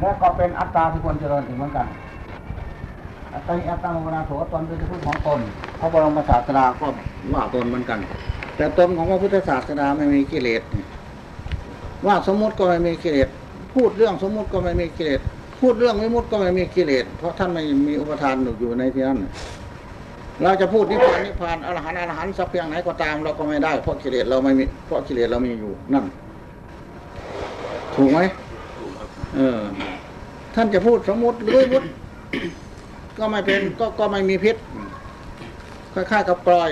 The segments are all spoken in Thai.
และก็เป็นอัตตาที่ควรเจริญถึงเหมือนกัน อัตติอัตตังวนาโสตนเป็นที่พึ่งของตนพระบรมศาสดาก็ว่าตนเหมือนกัน แต่ตนของพระพุทธศาสนาไม่มีกิเลสว่าสมมุติก็ไม่มีกิเลสพูดเรื่องสมมุติก็ไม่มีกิเลสพูดเรื่องวิมุตติก็ไม่มีกิเลสเพราะท่านไม่มีอุปทานอยู่ในที่นั้นเราจะพูดนิพพานนิพพานอรหันต์อรหันต์สักเพียงไหนก็ตามเราก็ไม่ได้เพราะกิเลสเราไม่มีเพราะกิเลสเรามีอยู่นั่น ถูกไหมเออ ท่านจะพูดสมมติหรือวิมุตติก็ไม่เป็น ก็ก็ไม่มีพิษคล้ายๆกับกลอย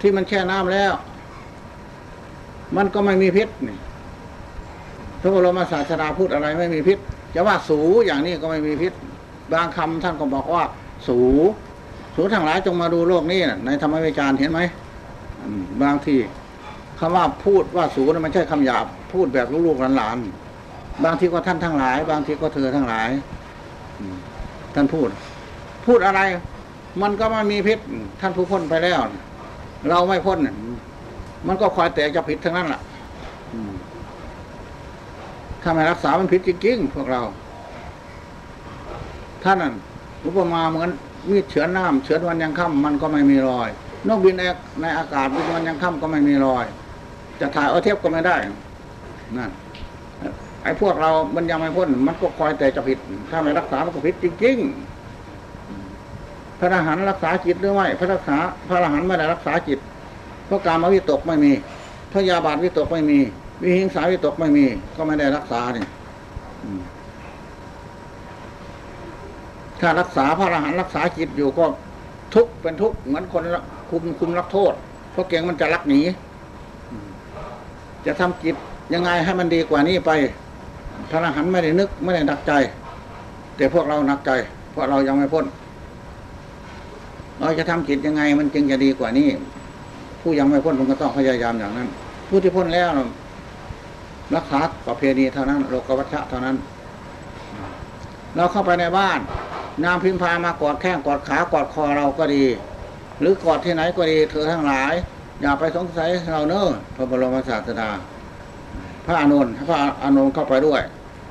ที่มันแช่น้ำแล้ว มันก็ไม่มีพิษนี่พระบรมศาสดาพูดอะไรไม่มีพิษจะว่าสูอย่างนี้ก็ไม่มีพิษ บางคำท่านก็บอกว่า สู สูทั้งหลายจงมาดูโลกนี้น่ะในธรรมวิจาร์เห็นไหมอืมบางที คำว่าพูดว่าสูนั้นมันใช่คำหยาบ พูดแบบลูกๆหลานๆบางทีก็ท่านทั้งหลาย บางทีก็เธอทั้งหลายท่านพูด พูดอะไร มันก็ไม่มีพิษ ท่านผู้พ้นไปแล้ว เราไม่พ้นมันก็คอยแต่จะผิดทั้งนั้นแหละถ้าไม่รักษามันผิดจริงๆพวกเรา ท่านนั้นอุปมาเหมือนมีดเฉือนน้ำเฉือนวันยังค่ำมันก็ไม่มีรอย นกบินในอากาศบินวันยังค่ำก็ไม่มีรอย จะถ่ายเอาเทียบก็ไม่ได้นั่นไอ้พวกเรา มันยังไม่พ้น มันก็คอยแต่จะผิด ถ้าไม่รักษา มันก็ผิดจริงๆ พระอรหันต์รักษาจิตหรือไม่ พระรักษา พระอรหันต์ไม่ได้รักษาจิต เพราะการมาวิตกไม่มีพระยาบาทวิตกไม่มี วิหิงสาวิตกไม่มี ก็ไม่ได้รักษาเนี่ยถ้ารักษาพระอรหันต์รักษาจิตอยู่ก็ทุกเป็นทุกเหมือนคนคุมคุมรักโทษ เพราะเก่งมันจะรักหนี จะทำจิตยังไงให้มันดีกว่านี้ไปพระอรหันต์ไม่ได้นึกไม่ได้หนักใจ แต่พวกเราหนักใจ เพราะเรายังไม่พ้น เราจะทำจิตยังไงมันจึงจะดีกว่านี้ ผู้ยังไม่พ้นมันก็ต้องพยายามอย่างนั้น ผู้ที่พ้นแล้วรักษาประเพณีเท่านั้น โลกวัชชะเท่านั้น เราเข้าไปในบ้านนางพิมพามากอดแข้งกอดขากอดคอเราก็ดี หรือกอดที่ไหนก็ดีเธอทั้งหลาย อย่าไปสงสัยเราเนอะพระบรมศาสดาพระอานนท์พระอานนท์เข้าไปด้วย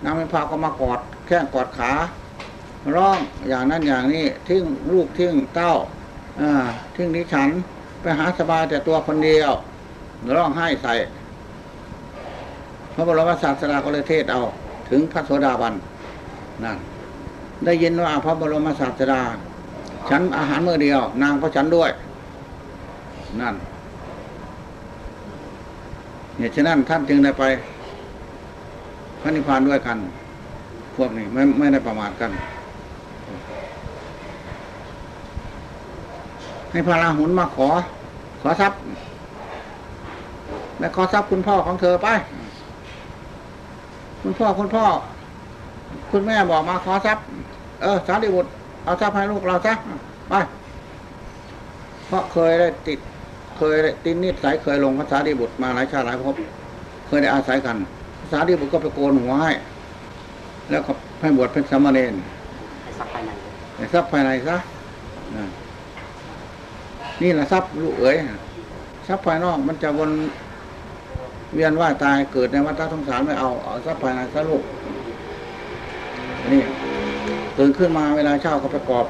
นางพิมพาก็มากอดแข้งกอดขาร้องอย่างนั้นอย่างนี้ทิ้งลูกทิ้งเต้าทิ้งดิฉันไปหาสบายแต่ตัวคนเดียวร้องไห้ใส่พระบรมศาสดาก็เลยเทศเอา ถึงพระโสดาบันนั่นได้ยินว่าพระบรมศาสดา ฉันอาหารมื้อเดียว นางก็ฉันด้วย นั่น เหตุฉะนั้นท่านจึงได้ไปพระนิพพานด้วยกัน พวกนี้ไม่ไม่ได้ประมาทกัน ให้พระราหุลมาขอ ขอทรัพย์ และขอทรัพย์คุณพ่อของเธอไป คุณพ่อคุณพ่อ คุณแม่บอกมาขอทรัพย์ เออสารีบุตรเอาทรัพย์ให้ลูกเราซะไปเพราะเคยได้ติด เคยได้ตินนิสัยเคยลงภาษาดีบุตรมาหลายชาติหลายภพเคยได้อาศัยกันภาษาดีบุตรก็ไปโกนหัวให้ แล้วก็ให้บวชเป็นสามเณรให้ซักภายในแต่ทรัพย์ภายในซะนะนี่แหละทรัพย์ลูกเอ๋ยทรัพย์ภายนอกมันจะวนเวียนว่ายตายเกิดในวัฏสงสารไม่เอาเอาทรัพย์ภายในซะลูกนี่ตื่นขึ้นมาเวลาเช้าก็ประกอบ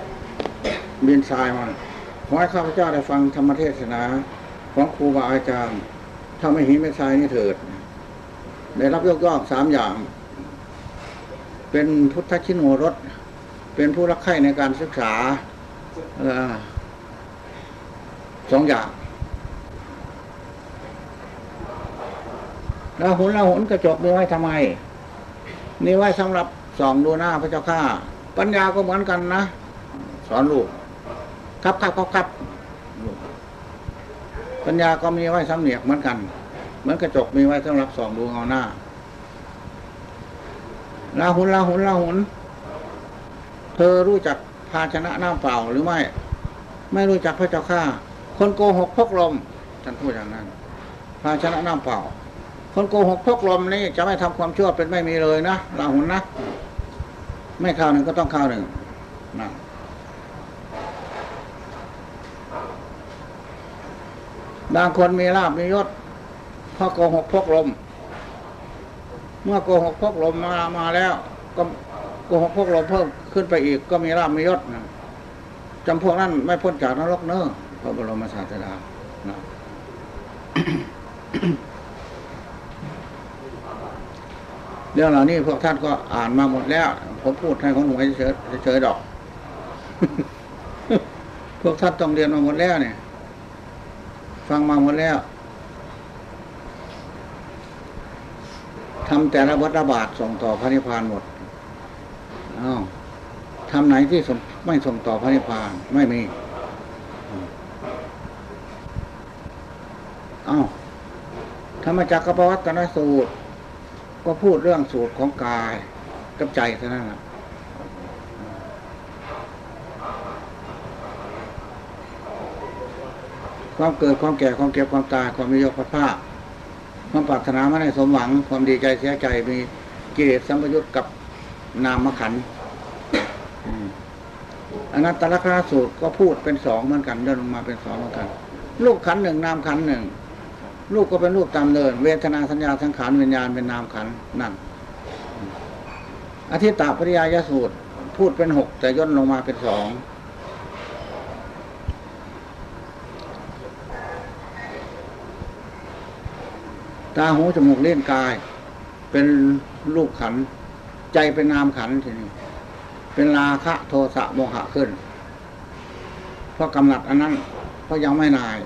บินทรายมาขอให้ข้าพเจ้าได้ฟังธรรมเทศนา ของครูบาอาจารย์ ถ้าไม่หินไม่ทรายนี่เถิด ได้รับยกย่องสามอย่าง เป็นพุทธชินโนรสเป็นผู้รักใคร่ในการศึกษาอสองอย่างแล้วหุนแล้วหุนกระจกมีไว้ทำไม นี่ไว้สำหรับส่องดูหน้าพระเจ้าข้า ปัญญาก็เหมือนกันนะ สอนลูก ครับครับครับครับ ปัญญาก็มีไว้สำเนียกเหมือนกัน เหมือนกระจกมีไว้สำหรับส่องดูเงาหน้าลาหุนลาหุนลาหุน เธอรู้จักภาชนะน้ำเปล่าหรือไม่ ไม่รู้จักพระเจ้าข้าคนโกหกพกลมท่านพูดอย่างนั้น ภาชนะน้ำเปล่า คนโกหกพกลมนี่จะไม่ทำความชั่วเป็นไม่มีเลยนะลาหุนนะ ไม่ข้าวหนึ่งก็ต้องข้าวหนึ่งนะ บางคนมีลาบมียศเพราะโกหกพกลม เมื่อโกหกพกลมมามาแล้ว ก็โกหกพกลมเพิ่มขึ้นไปอีก ก็มีราบมียศนะจำพวกนั้นไม่พ้นจากนรกเนอะพระบรมศาสดานะเรื่องเหล่านี้พวกท่านก็อ่านมาหมดแล้ว ผมพูดให้คนหวยเฉยเฉยดอก พวกท่านต้องเรียนมาหมดแล้วเนี่ย ฟังมาหมดแล้วทำแต่ละวัฏบาทส่งต่อพระนิพพานหมดอ้าวทำไหนที่ไม่ส่งต่อพระนิพพานไม่มีอ้าวธรรมจักรกับปวัตนสูตร ก็พูดเรื่องสูตรของกายกับใจเท่านั้นแหละ ความเกิดความแก่ความเก็บความตายความมีโยคภาพความปรารถนาไม่ได้สมหวัง ความดีใจเสียใจมีกิเลสสัมปยุตกับนามขันอนัตตลกราสูตรก็พูดเป็นสองเหมือนกันเดินลงมาเป็นสองเหมือนกันลูกขันหนึ่งนามขันหนึ่งรูปก็เป็นรูปตามเดิน เวทนาสัญญาสังขารวิญญาณเป็นนามขันนั่นอธิตตปริยายสูตร พูดเป็นหกแต่ย่นลงมาเป็นสอง ตาหูจมูกเล่นกาย เป็นรูปขัน ใจเป็นนามขันทีนี้ เป็นราคะโทสะโมหะขึ้น เพราะกำหนัดอันนั้น เพราะยังไม่นาย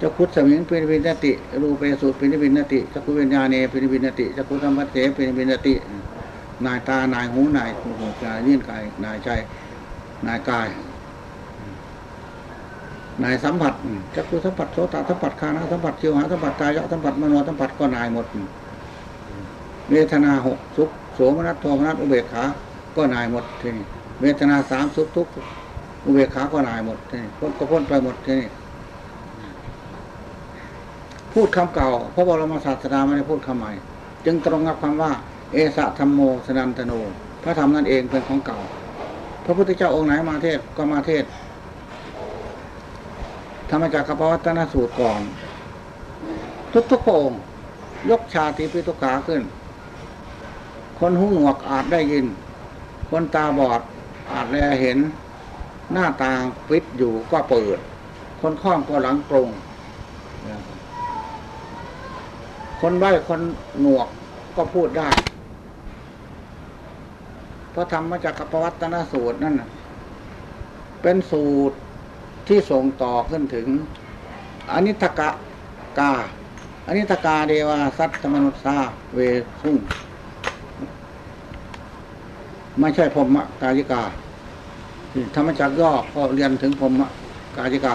จักขุดสมิงเป็นวินติรูปเปสุเป็นวินติจักขุวิญญาเนเป็นวินติจักขุธรรมะเสเป็นวินตินายตานายหูนายหูนายยื่นกายนายใจนายกาย นายสัมผัสจักขุสัมผัสโสตสัมผัสคานะสัมผัสชิวหาสัมผัสกายะสัมผัสมโนสัมผัสก็นายหมดเวทนาหกสุขโสมนัสโทมนัสอุเบกขาก็นายหมดทีนี้เวทนาสามสุขทุกอุเบกขาก็นายหมดทีนี้พ้นก็พ้นไปหมดทีนี้พูดคำเก่าพระบรมศาสดาไม่ได้พูดคำใหม่ จึงตรงกับคำว่า เอสะธรรมโมสนันตโนพระธรรมนั่นเองเป็นของเก่า พระพุทธเจ้าองค์ไหนมาเทศก็มาเทศ ธรรมจักรปวัตนสูตรก่อน ทุกทุกองยกชาติปิทุขาขึ้น คนหูหนวกอาจได้ยิน คนตาบอดอาจแลเห็น หน้าตาปิดอยู่ก็เปิด คนข้องก็หลังตรง คนใบ้คนหนวกก็พูดได้ เพราะทำมาจากกัปวัตนสูตรนั่นเป็นสูตร ที่ส่งต่อขึ้นถึงอนิตกะกาอนิตกาเดวาสัตตมนุษสาเวสุ่งไม่ใช่พรมกายิกาธรรมจักย่อก็เรียนถึงพรมกายิกา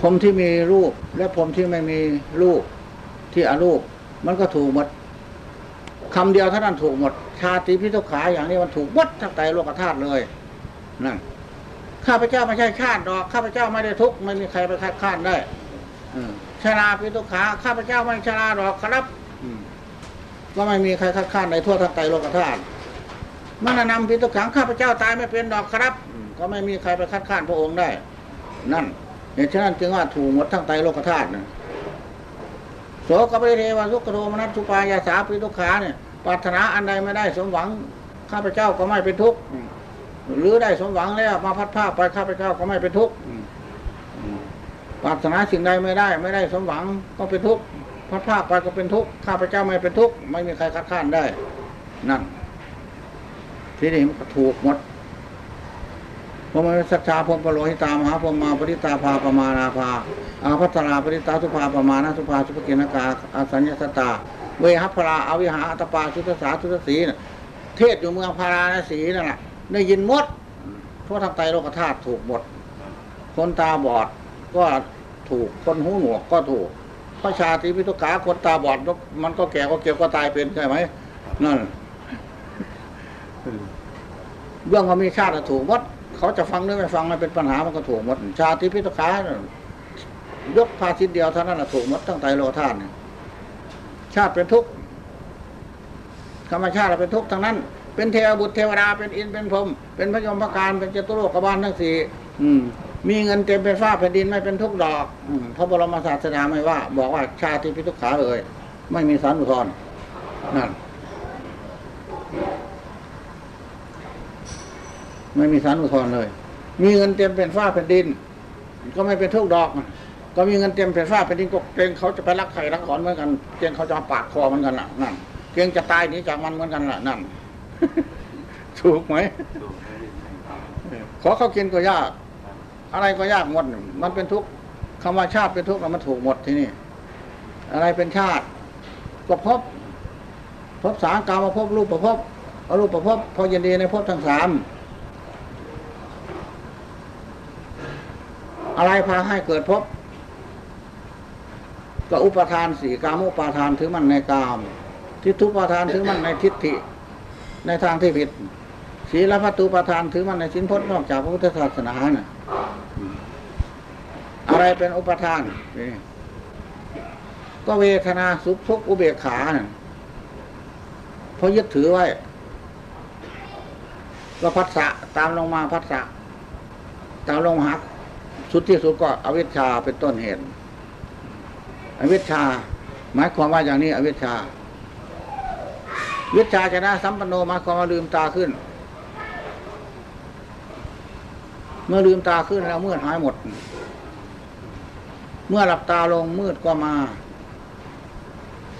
พรมที่มีรูปและพรมที่ไม่มีรูปที่อรูป มันก็ถูกหมดคำเดียวเท่านั้นถูกหมดชาติพิทุขาอย่างนี้มันถูกหมดทั้งไตรโลกธาตุเลยนั่น ข้าพเจ้าไม่ใช่ชาติดอก ข้าพเจ้าไม่ได้ทุกข์ไม่มีใครไปคัดค้านได้อืมชราพิทุขาข้าพเจ้าไม่ชราดอกครับอืมก็ไม่มีใครคัดค้านในทั่วทั้งไตรโลกธาตุมานนำพิทุขังข้าพเจ้าตายไม่เป็นดอกครับอืมก็ไม่มีใครไปคัดค้านพระองค์ได้ นั่นเหตุฉะนั้นจึงว่าถูกหมดทั้งไตรโลกธาตุนะโสกปริเทวสุขโทมนัสสุปายาสาปิทุขาเนี่ยปรารถนาอันใดไม่ได้สมหวัง ข้าพเจ้าก็ไม่เป็นทุกข์ หรือได้สมหวังแล้ว มาพัดภาพไปข้าพเจ้าก็ไม่เป็นทุกข์ปรารถนาสิ่งใดไม่ได้ ไม่ได้สมหวังก็เป็นทุกข์พัดภาพไปก็เป็นทุกข์ข้าพเจ้าไม่เป็นทุกข์ไม่มีใครคัดค้านได้ นั่น ที่นี่มันก็ถูกหมดพรหมสัจชาพรหมปโลหิตามหาพรหมมาปริตาภาปมานาภาอาพัตราปริตาสุภาปมานาสุภาสุภกินากาอาสัญญสตา เวหัพพราอวิหาอัตปาชุตสาชุตสีน่ะเทศอยู่เมืองพาราณสีนั่นแหละ ได้ยินหมดเพราะทางไตโลกธาตุถูกหมด คนตาบอดก็ถูกคนหูหนวกก็ถูกพระชาติพิทุขาคนตาบอดมันก็แก่ก็เก็บก็ตายเป็นใช่ไหมนั่นเรื่องว่ามีชาติถูกหมดเขาจะฟังหรือไม่ฟังมันเป็นปัญหามันก็ถูกหมดชาติพิทุขายกพาทิตเดียวเท่านั้นนะถูกหมดตั้งไตโลธาตุชาติเป็นทุกข์ธรรมชาติเป็นทุกข์ทั้งนั้น เป็นเทวบุตรเทวดาเป็นอินเป็นพรหมเป็นพระยมพระการเป็นจตุโลกบาลทั้งสี่มีเงินเต็มเป็นฟ้าแผ่นดินไม่เป็นทุกดอกพระบรมศาสดาไม่ว่า บอกว่าชาติพิทุกขาเลย ไม่มีสารอุทธรนั่นไม่มีสารอุทธรเลย มีเงินเต็มเป็นฟ้าแผ่นดิน ก็ไม่เป็นทุกดอกก็มีเงินเต็มเป็นฟ้าแผ่นดินก็เกรงเขาจะไปรักใครรักขอนเหมือนกันเกรงเขาจะมาปาดคอเหมือนกันล่ะนั่นเกรงจะตายหนีจากมันเหมือนกันล่ะนั่น ถูกไหมขอเขากินก็ยาก อะไรก็ยากหมด มันเป็นทุกข์คำว่าชาติเป็นทุกข์แล้วมันถูกหมดที่นี่ อะไรเป็นชาติก็พบพบสามกามาพบรูปประพบอรูปประพบพอยินดีในพบทั้งสามอะไรพาให้เกิดพบก็อุปทานสี่กามุปาทานถือมันในกาม ทิฏฐุปาทานถือมันในทิฏฐิ ในทางที่ผิดศีลพัตตุปาทานถือมันในสินพจน์นอกจากพระพุทธศาสนาน่ะ อะไรเป็นอุปทานก็เวทนาสุขทุกอุเบกขาน่ะเพราะยึดถือไว้ก็พัสสะตามลงมาพัสสะตามลงมาหักสุดที่สุดก็อวิชชาเป็นต้นเหตุอวิชชาหมายความว่าอย่างนี้อวิชชา วิชาชนะสัมปันโนมาความาลืมตาขึ้น เมื่อลืมตาขึ้นแล้วมืดหายหมด เมื่อหลับตาลงมืดก็มา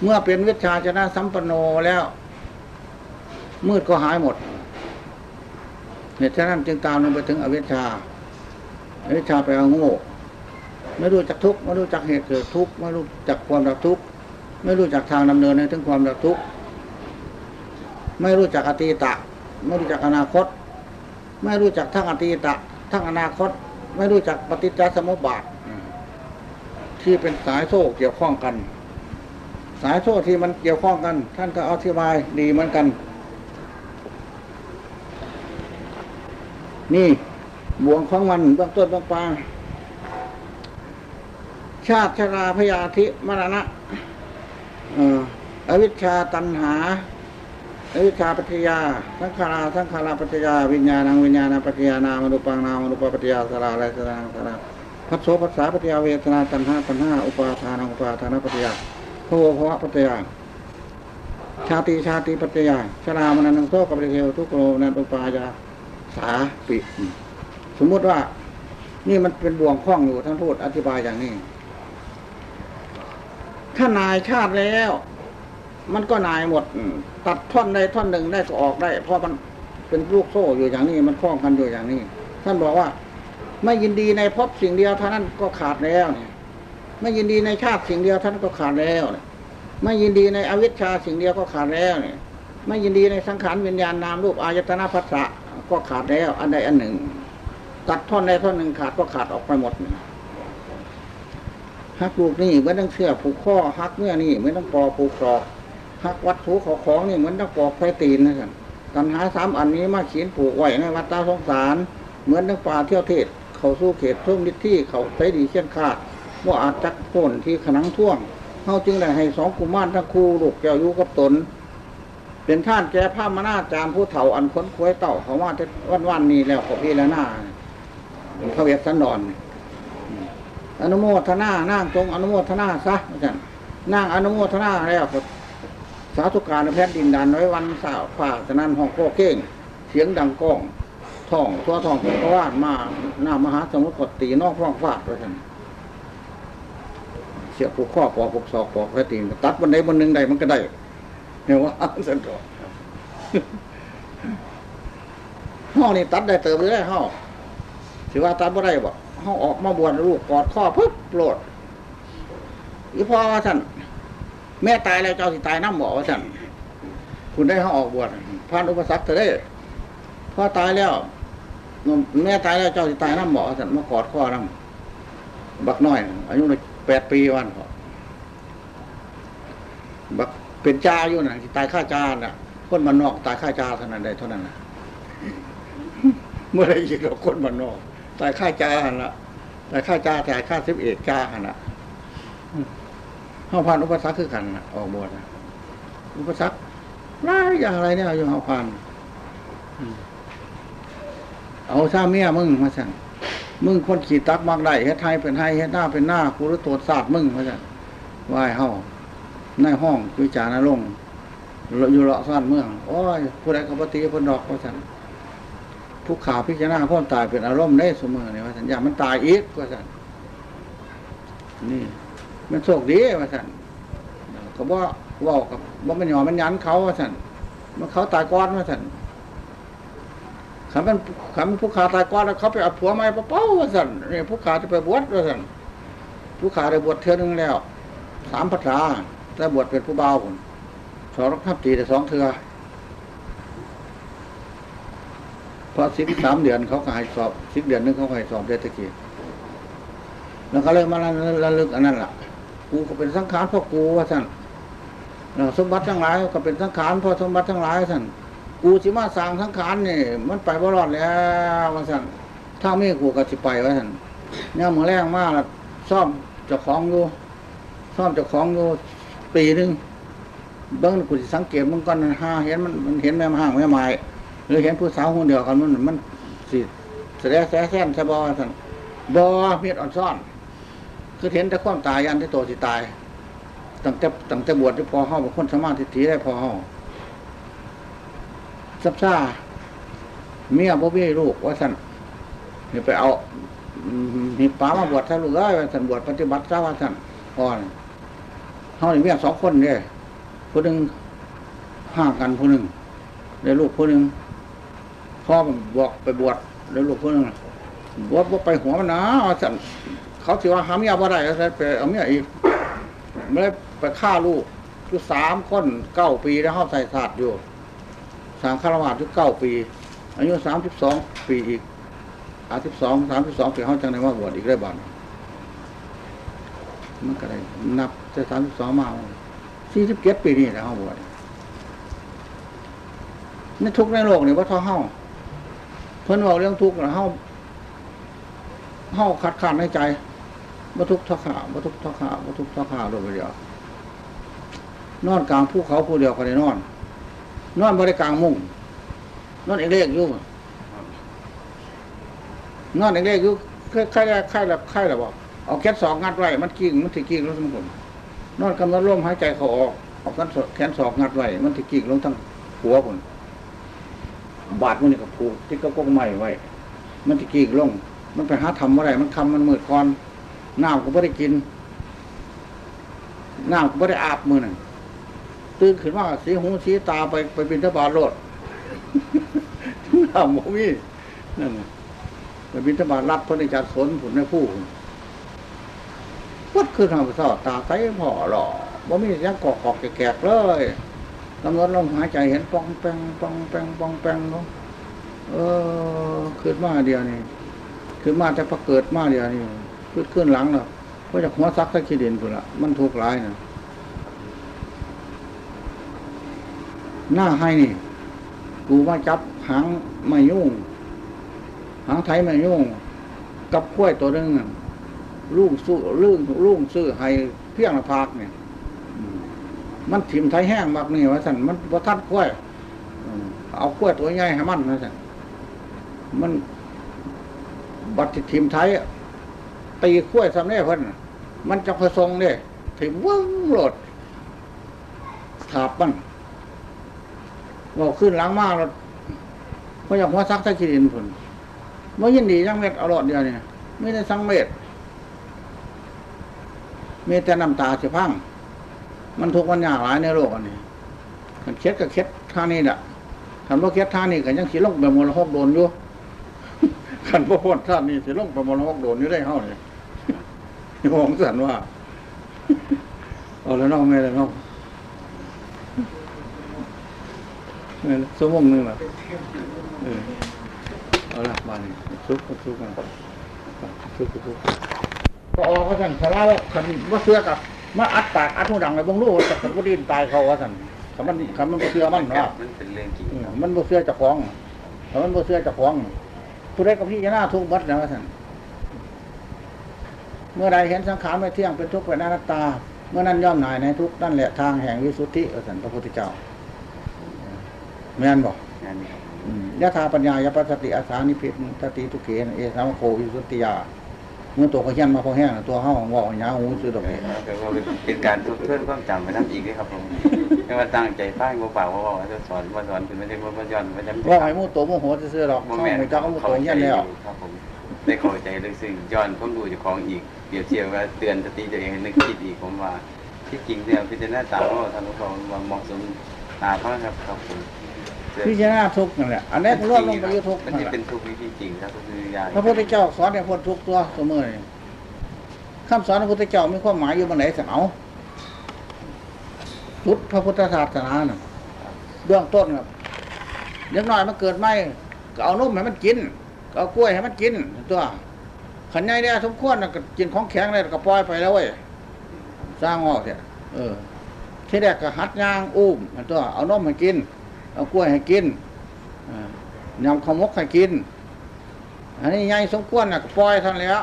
เมื่อเป็นวิชาชนะสัมปันโนแล้ว มืดก็หายหมดเหตุฉะนั้นจึงตามลงไปถึงอวิชชาอวิชชาไปเอาโง่ไม่รู้จักทุกข์ไม่รู้จักเหตุเกิดทุกข์ไม่รู้จักความดับทุกข์ไม่รู้จักทางดำเนินในถึงความดับทุกข์ ไม่รู้จักอตีตะ ไม่รู้จักอนาคต ไม่รู้จักทั้งอตีตะ ทั้งอนาคต ไม่รู้จักปฏิจจสมุปบาทที่เป็นสายโซ่เกี่ยวข้องกัน สายโซ่ที่มันเกี่ยวข้องกัน ท่านก็อธิบายดีเหมือนกัน นี่บ่วงของมันเบื้องต้นเบื้องปลายชาติชราพยาธิมรณะอออวิชชาตันหา อวิชาปัจจยาสังขาราสังขาราปัจจยาวิญญาณังวิญญาณปัจจยานามนุปังนามนุปปัจจยาสลาอะไรสลาสลาพัสโสภาษาปัจจยาเวทนาตัณหาตัณหาอุปาทานอุปาทานปัจจยาโภภวะปัจจยาชาติชาติปัจจยาชรามนันโสกับเทวทุกโลนันอุปายาสาปิสมมุติว่า นี่มันเป็นบ่วงข้องอยู่ท่านพูดอธิบายอย่างนี้ ถ้านายชาติแล้ว มันก็นายหมดตัดท่อนใดท่อนหนึ่งได้ก็ออกได้ เพราะมันเป็นลูกโซ่อยู่อย่างนี้มันคล้องกันอยู่อย่างนี้ ท่านบอกว่า ไม่ยินดีในพบสิ่งเดียวเท่านั้นก็ขาดแล้วเนี่ยไม่ยินดีในชาติสิ่งเดียวท่านก็ขาดแล้วเนี่ยไม่ยินดีในอวิชชาสิ่งเดียวก็ขาดแล้วเนี่ย ไม่ยินดีในสังขารวิญญาณนามรูปอายตนะพัสสะก็ขาดแล้ว อันใดอันหนึ่ง ตัดท่อนใดท่อนหนึ่งขาดก็ขาดออกไปหมดหักลูกนี่เหมือนต้องเชื่อผูกข้อหักเมื่อนี่เหมือนต้องปอผูกศอก หักวัตถุขอของนี่เหมือนต้องปอกไฟตีนนะครับตัณหาสามอันนี้มาเขียนผูกไว้ในวัดตาสงสาร เหมือนต้องป่าเที่ยวเทศ เขาสู้เขตทุ่มนิดที่เขาใช้ดีเชี่ยนขาดว่าอาจจักโค่นที่ขนังท่วงเขาจึงได้ให้สองกุมารทั้งคู่ลูกแก้วอยุกับตน เป็นท่านแก่ผ้ามาหน้าจารย์ผู้เฒ่าอันค้นควยเต่าเขาว่าจะวันวันนี้แล้วขอพี่แล้วหน้าเป็นพระเวสสันดรอนุโมทนานั่งตรงอนุโมทนาซะอาจารย์นั่งอนุโมทนาแล้วก็ สาธุการในแผ่นดินดันไว้วันสาวฝ่าฉะนั้นห้องโคเก้ง เสียงดังก้องท่องตัวท่องพระว่ามาหน้ามหาสมุทรกดตีนอกร่องฟาดด้วยกันเสียผูกข้อปอกผูกศอกปอกกระตีนตัดวันใดวันหนึ่งใดมันก็ได้เนี่ยว่าสันตอห้องนี่ตัดได้เติมเลยห้องถือว่าตัดบ่ได้บ่ห้องออกมาบวชลูกกอดข้อปุ๊บโปรดอีพ่อว่าท่าน แม่ตายแล้วเจ้าสิตายน้ำหมอว่าท่านคุณได้ห้องออกบวชผ่านอุปสรรคเธอได้พ่อตายแล้วแม่ตายแล้วเจ้าสิตายน้ำหมอว่าท่านมากอดข้อน้ำบักน้อย อายุแปดปีวันพอบักเป็นจ้าอยู่น่ะสิตายข้าจ้าน่ะ คนมันนอกตายข้าจ้าเท่านั้นใดเท่านั้นนะเมื่อไรอีกเราคนมันนอกตายข้าจ้าหันละตายข้าจ้าตายข้าสิบเอกจ้าหันละ ห้าพันอุปสรรคคือกันนะออกบวชนะอุปสรรคหลายอย่างอะไรเนี่ยอยู่ห้าพันอืมเอาซาเมียมึงมาสั่งมึงคนขี่ตักมากได้เฮ็ดไทยเป็นไทยเฮ็ดหน้าเป็นหน้ากูรู้ตัวศาสตร์มึงว่าซั่นไหว้เฮาในห้องวิจารณรงค์อยู่เลาะซ่านเมืองโอ้ยผู้ใดก็บ่ตีเพิ่นดอกว่าซั่นผู้ข่าวพิจารณาความตายเป็นอารมณ์ได้เสมอนี่ว่าซั่นอย่ามันตายอีกว่าซั่นนี่ มันโชคดีว่าซั่นก็บ่เว้ากับบ่แม่นหยอมันยันเขาว่าซั่นมันเขาตายก่อนว่าซั่นขันมันขันมันผู้ขาตายก่อนแล้วเขาไปเอาผัวใหม่เป้าว่าสันนี่ผู้ขาจะไปบวชว่าสันผู้ขาได้บวชเท่านึงแล้วสามพรรษาแต่บวชเป็นผู้เบาคนสองรักทับตีแต่สองเทือพอสิบสามเดือนเขาก็ให้สอบสิบเดือนนึงเขาก็ให้สอบเดือนตะกี้แล้วก็เลยมาระลึกอันนั้นล่ะ กูก็เป็นสังขารพ่อกูว่าสันสมบัติทั้งหลายก็เป็นสังขารพ่อสมบัติทั้งหลายสันกูสิมาสร้างสังขารนี่มันไปบ่รอดแล้วว่าสั่นถ้าไม่กูก็สิไปว่าสั่นเนี่ยมือแรงมากละซ่อมเจ้าของอยู่ซ่อมเจ้าของอยู่ปีหนึงเบิ้งกูสิสังเกตมันก่อนห้าเห็นมันมันเห็นแม่มห่างแม่ไม้หรือเห็นผู้สาวคนเดียวกันมันมันสิแสดงแซ่แซนใช่บ่ว่าสั่นบ่เมียดอ่อนซ่อน คือเห็นแต่ความตายยันที่โตสิตายตั้งแต่ตั้งแต่บวชที่พอเฮาเป็นคนสามารถทิฏฐิได้พอเฮาซับซ่าเมียบ่มีลูกว่าสันนี่ไปเอามีป้ามาบวชซะลูกเอ้ยว่าสันบวชปฏิบัติซะว่าสันก่อนเฮาเนี่เมียสองคนเนี่ยผู้หนึ่งห่างกันผู้หนึ่งได้ลูกผู้หนึ่งพ่อมันบอกไปบวชได้ลูกผู้หนึ่งบวชบ่ไปหัวมันนะว่าสัน เขาสิว่าหาเมียบ่ได้แล้วไปเอาเมียอีกไม่ได้ไปฆ่าลูกอยู่สามคนเก้าปีแล้วเฮาใส่ศาสตร์อยู่สามคารวะที่เก้าปี อายุสามสิบสองปีอีกอาสิบสองสามสิบสองปีเขาจังในว่าบวชอีกได้บ้างมันก็ได้นับจะสามสิบสองมาสี่สิบเจ็ดปีนี่แหละเขาบวชนี่ทุกในโลกนี่ว่าเท่าเฮาเพิ่นบอกเรื่องทุกข์นะเฮาเฮาคัดค้านในใจ ว่าทุกท่าขาว่าทุกท่าขาว่าทุกท่าขาโดยเดียวนอนกลางภูเขาผู้เดียวก็ได้นอน นอนบริกลางมุ้งนอนเอกเลกอยู่นอนเอกเลกอยู่ไข่ไข่แล้วไข่แล้วบอกเอาแขนสองงัดไว้ มันกิ่งมันถือกิ่งลงทั้งหมดนอนกำลังร่มหายใจเขาออกเอาแขนสองแขนสองงัดไว้ มันถือกิ่งลงทั้งหัวคนบาดมันนี่กับผูกที่ก็ก้งใหม่ไว้ มันถือกิ่งลง มันไปหาทำอะไรมันคำมันมืดก่อน น้ำก็ไม่ได้กินน้ำก็ไม่ได้อาบมือนั่นตื่นขึ้นมาสีหูสีตาไปไปบินทบาทโลดน้ำโมมีนั่นน่ะไปบินทบาทรับพระนิจารสนผุนในผู้วัดคือทำไปสอดตาใสผ่อหล่อบ่มีเสียงกอกกแกกเลยกำลังลมหายใจเห็นปองแปงปองแปงปองแปงเขาเออขึ้นมาเดียวนี่ขึ้นมาแต่พอเกิดมาเดียวนี่ ขึ้นขึ้นหลังเนาะเพราะจากหัวซักตะขี้ดินพุ่นละมันทุกข์ร้ายนะหน้าให้นี่ กูมาจับหางไม่ยุ่ง หางไทยไม่ยุ่ง กับกล้วยตัวนึงลูกสู้ลูกลูกซื้อให้เพียงละพากเนี่ย มันถิ่มไทยแห้งมากนี่ว่าสันมันว่าทัดกล้วยเอากล้วยตัวใหญ่ให้มันว่าสันมันบัตรถิ่มไทยอะ ตีกล้วสำเร็จเพิ่นมันจะผสงเนี่ยถิ่วึ้งโหลดถาบมันบอกขึ้นล้างมากแล้วเพราะอยากหัวซักตะกินผลเมื่อยินดียังเม็ดเอาหลอดเดียวเนี่ยไม่ได้สังเม็ดมีแต่น้ำตาเสียพังมันทุกข์มันยากหลายในโลกอันนี้ขันเคล็ดกับเคล็ดท่านี้แหละขันว่าเคล็ดท่านี้ก็ยังสีลงไปมรหกโดนอยู่ขันว่าพ้นท่านี้สีลงไปมรหกโดนอยู่ได้เท่าเนี่ย มองสันว่า เอาแล้วน้องไม่แล้วน้องเออสมองหนึ่งล่ะเออเอาละมานี่ซุกก็ซุกกันซุกก็ซุกก็ออกก็สั่นสาระแล้วขันว่าเสื้อกับมาอัดปากอัดหูดังเลยบงรู้แต่ขันว่าดินตายเขาว่าสั่นขันมันขันมันบ่เสื้อมันว่ามันเป็นเรื่องจริงเออมันบ่เสื้อเจะคล้าของขันมันบ่เสื้อเจะคล้าของผู้ใดกับพี่จะหน้าทุกข์บัดนะว่าสั่น เมื่อใดเห็นสังขารไม่เที่ยงเป็นทุกข์เป็นอนัตตา เมื่อนั้นย่อมหน่ายในทุกข์นั่นแหละทางแห่งวิสุทธิว่าสั่นพระพุทธเจ้าแม่นบอกงานนี้ครับออืมยะถาปัญญายะปัสสติอาสานิพิษสติทุกเขนเอสามโควิสุตติยาเมื่อตัวเขาเฮียนมาพอแห้งน่ะตัวเฮาเว่าหยาหูซื้อดอกนี้แต่ว่าเป็นการทบทวนความจำไปนั่นอีกด้วยครับผมไม่ว่าตั้งใจฟังบ่เปล่าบ่บอกจะสอนบ่สอนคือไม่ได้บ่บ่ย้อนบ่จำว่าให้หมู่โตโมโหซื่อๆดอกบ่เฮาแม่นไม่จักเอาหมู่โตเฮียนแล้วครับผม ได้เข้าใจลึกซึ้งย้อนความรู้เจ้าของอีกเปรียบเทียบว่าเตือนสติตัวเองให้นึกคิดอีกผมว่าที่จริงแล้วพิจารณาตามว่าท่านผู้ชมว่าเหมาะสมตามเขาครับครับผมพิจารณาทุกข์นั่นแหละอันนี้ก็รวมลงไปอยู่ทุกข์มันนั่นจะแหละเป็นทุกข์วิธีจริงครับก็คือยาพระพุทธเจ้าสอนให้พ้นทุกข์ตัวเสมอนี่คำสอนพระพุทธเจ้ามีความหมายอยู่บนไหนสักเอาจุดพระพุทธศาสนาน่ะเบื้องต้นครับอยังน้อยมันเกิดไม่ก็เอานมให้มันกินก็ เอากล้วยให้มันกินตัวขันใหญ่เนี่ยสมควรน่ะก็กินของแข็งเลยก็ปล่อยไปแล้วเว้ยสร้างออกเถอะเออ ที่แรกก็หัดย่างอุ้มมันตัวเอานมให้กิน เอากล้วยให้กินอ่ายำขาวมกให้กิน อันนี้ใหญ่สมควรน่ะก็ปล่อยท่านแล้ว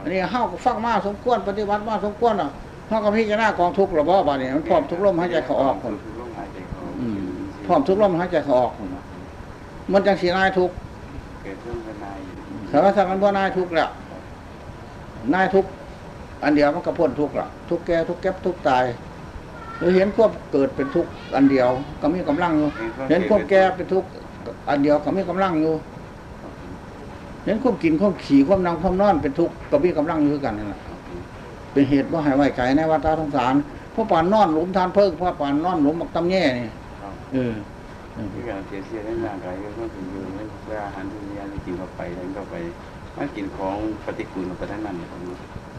อันนี้เฮาก็ฟังมาสมควรปฏิบัติมาสมควรน่ะเฮาก็พิจารณากองทุกข์ระบ่บาดนี้มันพร้อมทุกลมหายใจเข้าออกคนลมหายใจเข้าอืมพร้อมทุกลมหายใจเข้าออกคนมันจังสินายทุก สารสัตว์มันบ่นายทุกข์แล้วนายทุกข์อันเดียวมันก็พ้นทุกข์ละทุกข์แก่ทุกข์เก็บทุกข์ตายหรือเห็นควบเกิดเป็นทุกข์อันเดียว ก็มีกำลังอยู่ เห็นควบแก่เป็นทุกข์อันเดียวก็มีกำลังอยู่ เห็นควบกินควบขี่ควบนั่งควบนอนเป็นทุกข์ก็มีกำลังอยู่คือกันนั่นแหละเป็นเหตุว่าหายไว้ใจในวัฏสงสารเพราะป่านนอนหลุมทานเพิ่งเพราะป่านนอนหลุมมักตำแย่นี่เออเออที่การเสียเสียในร่างกายก็ต้องถึงอยู่ใน เวลาอาหารที่มีอะไรกินเข้าไปแล้วก็ไปมันกินของปฏิกูลไปทั้งนั้นครับ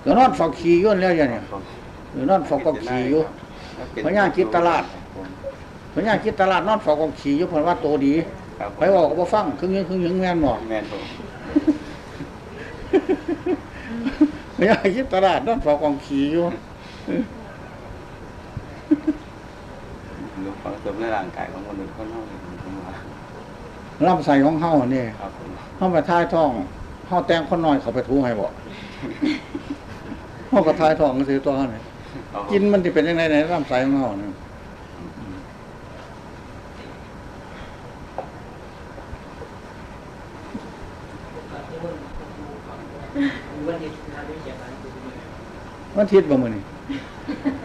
ก็นอนเฝ้าขี่อยุ่นแล้วอย่างเนี่ยเออนอนเฝ้ากองขี่อยู่พญาคิดตลาดพญาคิดตลาดนอนเฝ้ากองขี่อยู่เพราะว่าโตดีครับไปบอกก็บ่ฟังครึ่งยิงครึ่งยิงแม่นบอกแม่นผมพญาคิดตลาดนอนเฝ้ากองขี่อยู่รู้ความสมในร่างกายของมนุษย์คนเฮาเนี่ยผมว่า ลำไส้ของเฮานี่ครับผมเฮาไปท้ายท้องเฮาแต่งคนน้อยเขาไปถูให้บ่เฮาก็ท้ายท้องก็สิตัวเฮานี่เอากินมันสิเป็นยังไงในลำไส้ของเฮานี่วันนี้ทำให้เขียนมาดูดีวันอาทิตย์บ่มื้อนี้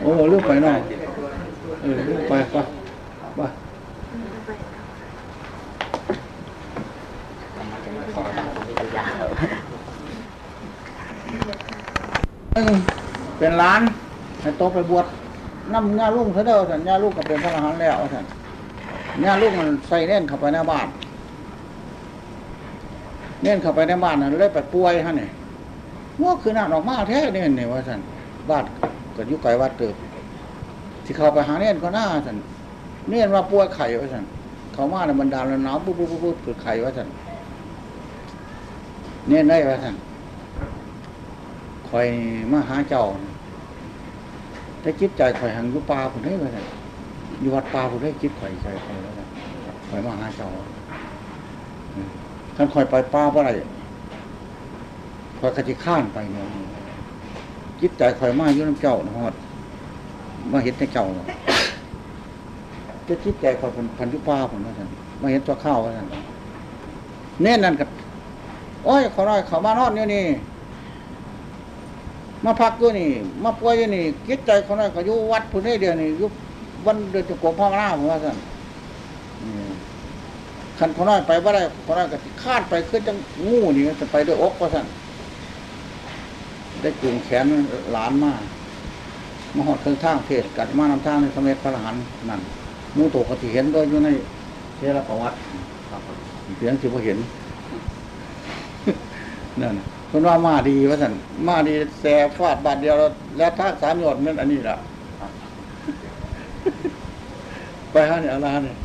โอ้ลืมไปเนาะเออลืมไปไปไป เป็นร้านให้โตไปบวชนำญาลุงเถอะเด้อท่านญาลุงก็เป็นพระอรหันต์แล้วท่านญาลุงมันใส่เน่นเข้าไปในบ้าน เน่นเข้าไปในบ้านนั่นเลยไปป่วยฮะเนี่ยว่าคือหน้าออกมาแท้เน่นนี่ว่าท่านบ้านก็อยู่ไกลวัดเติบที่เข้าไปหาเน่นก็น่าท่านเน่นว่าป่วยไข่ว่าท่านเขามาในบรรดาแล้วหนาวปุ๊บปุ๊บปุ๊บปุ๊บเกิดไข่ว่าท่านเน่นได้ว่าท่าน คอยมาหาเจ้าแต่จิตใจคอยหังยู่ป่าผมได้ว่าท่านอยู่วัดป่าผมได้จิตข่อยใจคอยว่าท่านคอยมาหาเจ้าท่านคอยไปป้าบ่ได้คอยกะจิข้านไปเนี่ยจิตใจคอยมาอยู่น้ำเจ้านะฮอดมาเห็นในเจ้าจะจิตใจคอยเป็นพันธุป้าผมว่าท่านมาเห็นตัวข้าวว่าท่านเน่นนั่นกับโอ้ยเขาน้อยเขามานอนอยู่นี่ มาพักอยู่นี่ มาป่วยอยู่นี่จิตใจเขาน้อยเขาอยู่วัดพุ่นให้เดียวนี่อยู่วันเดือนจะกบพ่อหน้าผมว่าท่นขันเขาน้อยไปว่าได้เขาน้อยก็คาดไปคือจังงูนี่จะไปด้วยอกว่าสั่นได้กลุ่มแขนหลานมากมาหอดเครื่องทางเทศกัดมานำทางในสมเด็จพระอรหันนั่นมูโตกติเห็นโดยอยู่ในเทระประวัติเสียงสิบเห็นนั่น คนว่ามาดีว่าสั่นมาดีแซ่ฟาดบาดเดียวแล้วแล้วท่าสามหยดนั่นอันนี้ล่ะไปฮะเนี่ยอะไรเนี่ย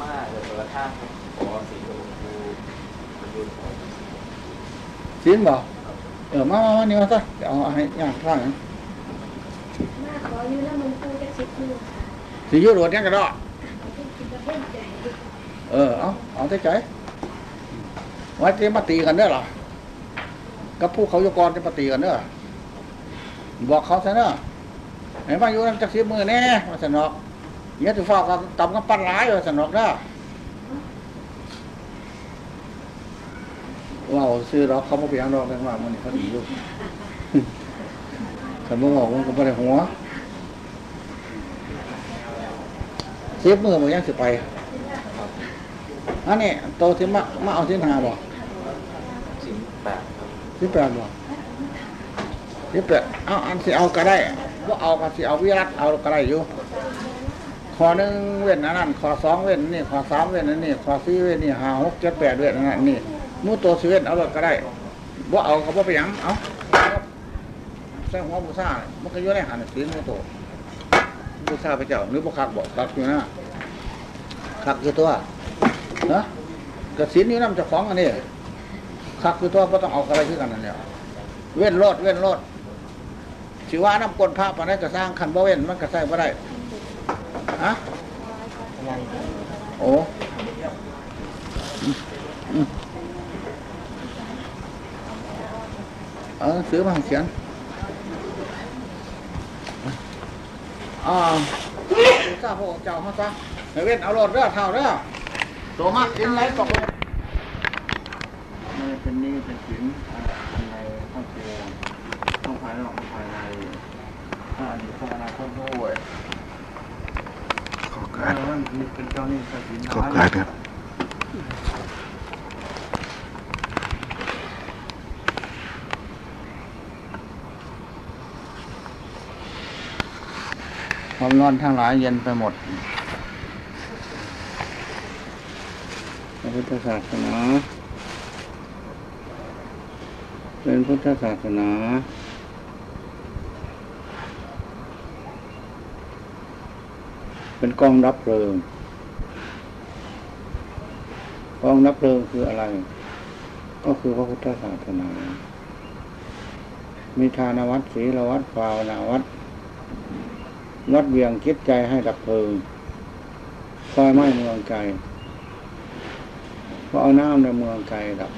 มากเลยตัวท่าขอสีชมพูมันดูของสินบ่เออ มามามานี่มาซะเดี๋ยวเอาให้ย่างข้างนั้นมาขออยู่แล้วมึงปูจะคิดมือค่ะสิอยูโรดยังกระดอก เอาไปกินกระเพื่อเอาเอาใจใจไว้จะมาตีกันเด้อหรอกับผู้เขาโยกรจะมาตีกันเด้อบอกเขาซะเด้อไหนมาอยู่นั่นจักสิบมือแน่มาสนอกเงี้ยถือฟอกกับตำกับปั้นร้ายว่าสนุกเด้อว่าซื้อเราเขามาเปียนดอกแรงว่ามันนี่เขาดีอยู่สมมติบอกมันก็ไม่ได้หัวเสียมือมันยังสิไป อันนี้โตที่มามาเอาที่นาบ่สิบแปดครับที่แปดบ่ที่แปดเอาอันสิเอาก็ได้ว่าเอาก็สิเอาวิรัตเอาก็ได้อยู่ข้อหนึ่งเว้นอันนั้นข้อสองเว้นนี่ข้อสามเว้นอันนี้ข้อสี่เว้นนี่ห้าหกเจ็ดแปดเว้นอันนั้นนี่หมูตัวสิเว้นเอาเลยก็ได้ว่าเอาก็บ่ไปหยังเอาใส่หัวบูซ่ามันก็อยู่ในหันสีหมูตัวบูซ่าพระเจ้าหรือบ่คักบอกคักอยู่นะคักอยู่ตัว นะกระสินอยู่น้ำเจ้าของอันนี้คักอยู่ตัวก็ต้องเอาอะไรขึ้นกันนั่นแหละเว้นโลดเว้นโลดสิว่าน้ำกลนพระปานนั้นก็สร้างคันบ่เว้นมันก็ใส่บ่ได้ฮะโอ้อืมอืมเออซื้อมาให้เขียนอ่าทราบพระองค์เจ้าเขาซะให้เว้นเอาโลดเด้อเท่าเด้อ ตัวมากกินไรตกเลยนี่เป็นนี่เป็นสินอันในห้องเตียงห้องภายนอกห้องภายในถ้าอันนี้พวกอนาคตด้วยขอเอการอมันเป็นเจ้านี่ทรัพย์สินขอการครับความนอนทั้งหลายเย็นไปหมด ระพุทธศาสนา เป็นพุทธศาสนาเป็นกองรับเพลิงกองรับเพลิงคืออะไร ก็คือพระพุทธศาสนา มีทานวัดศีลวัดภาวนาวัด วัดเวียงคิดใจให้ดับเพลิงไฟไม้เมืองใจ เพราะเอาน้ำในเมืองใจดับ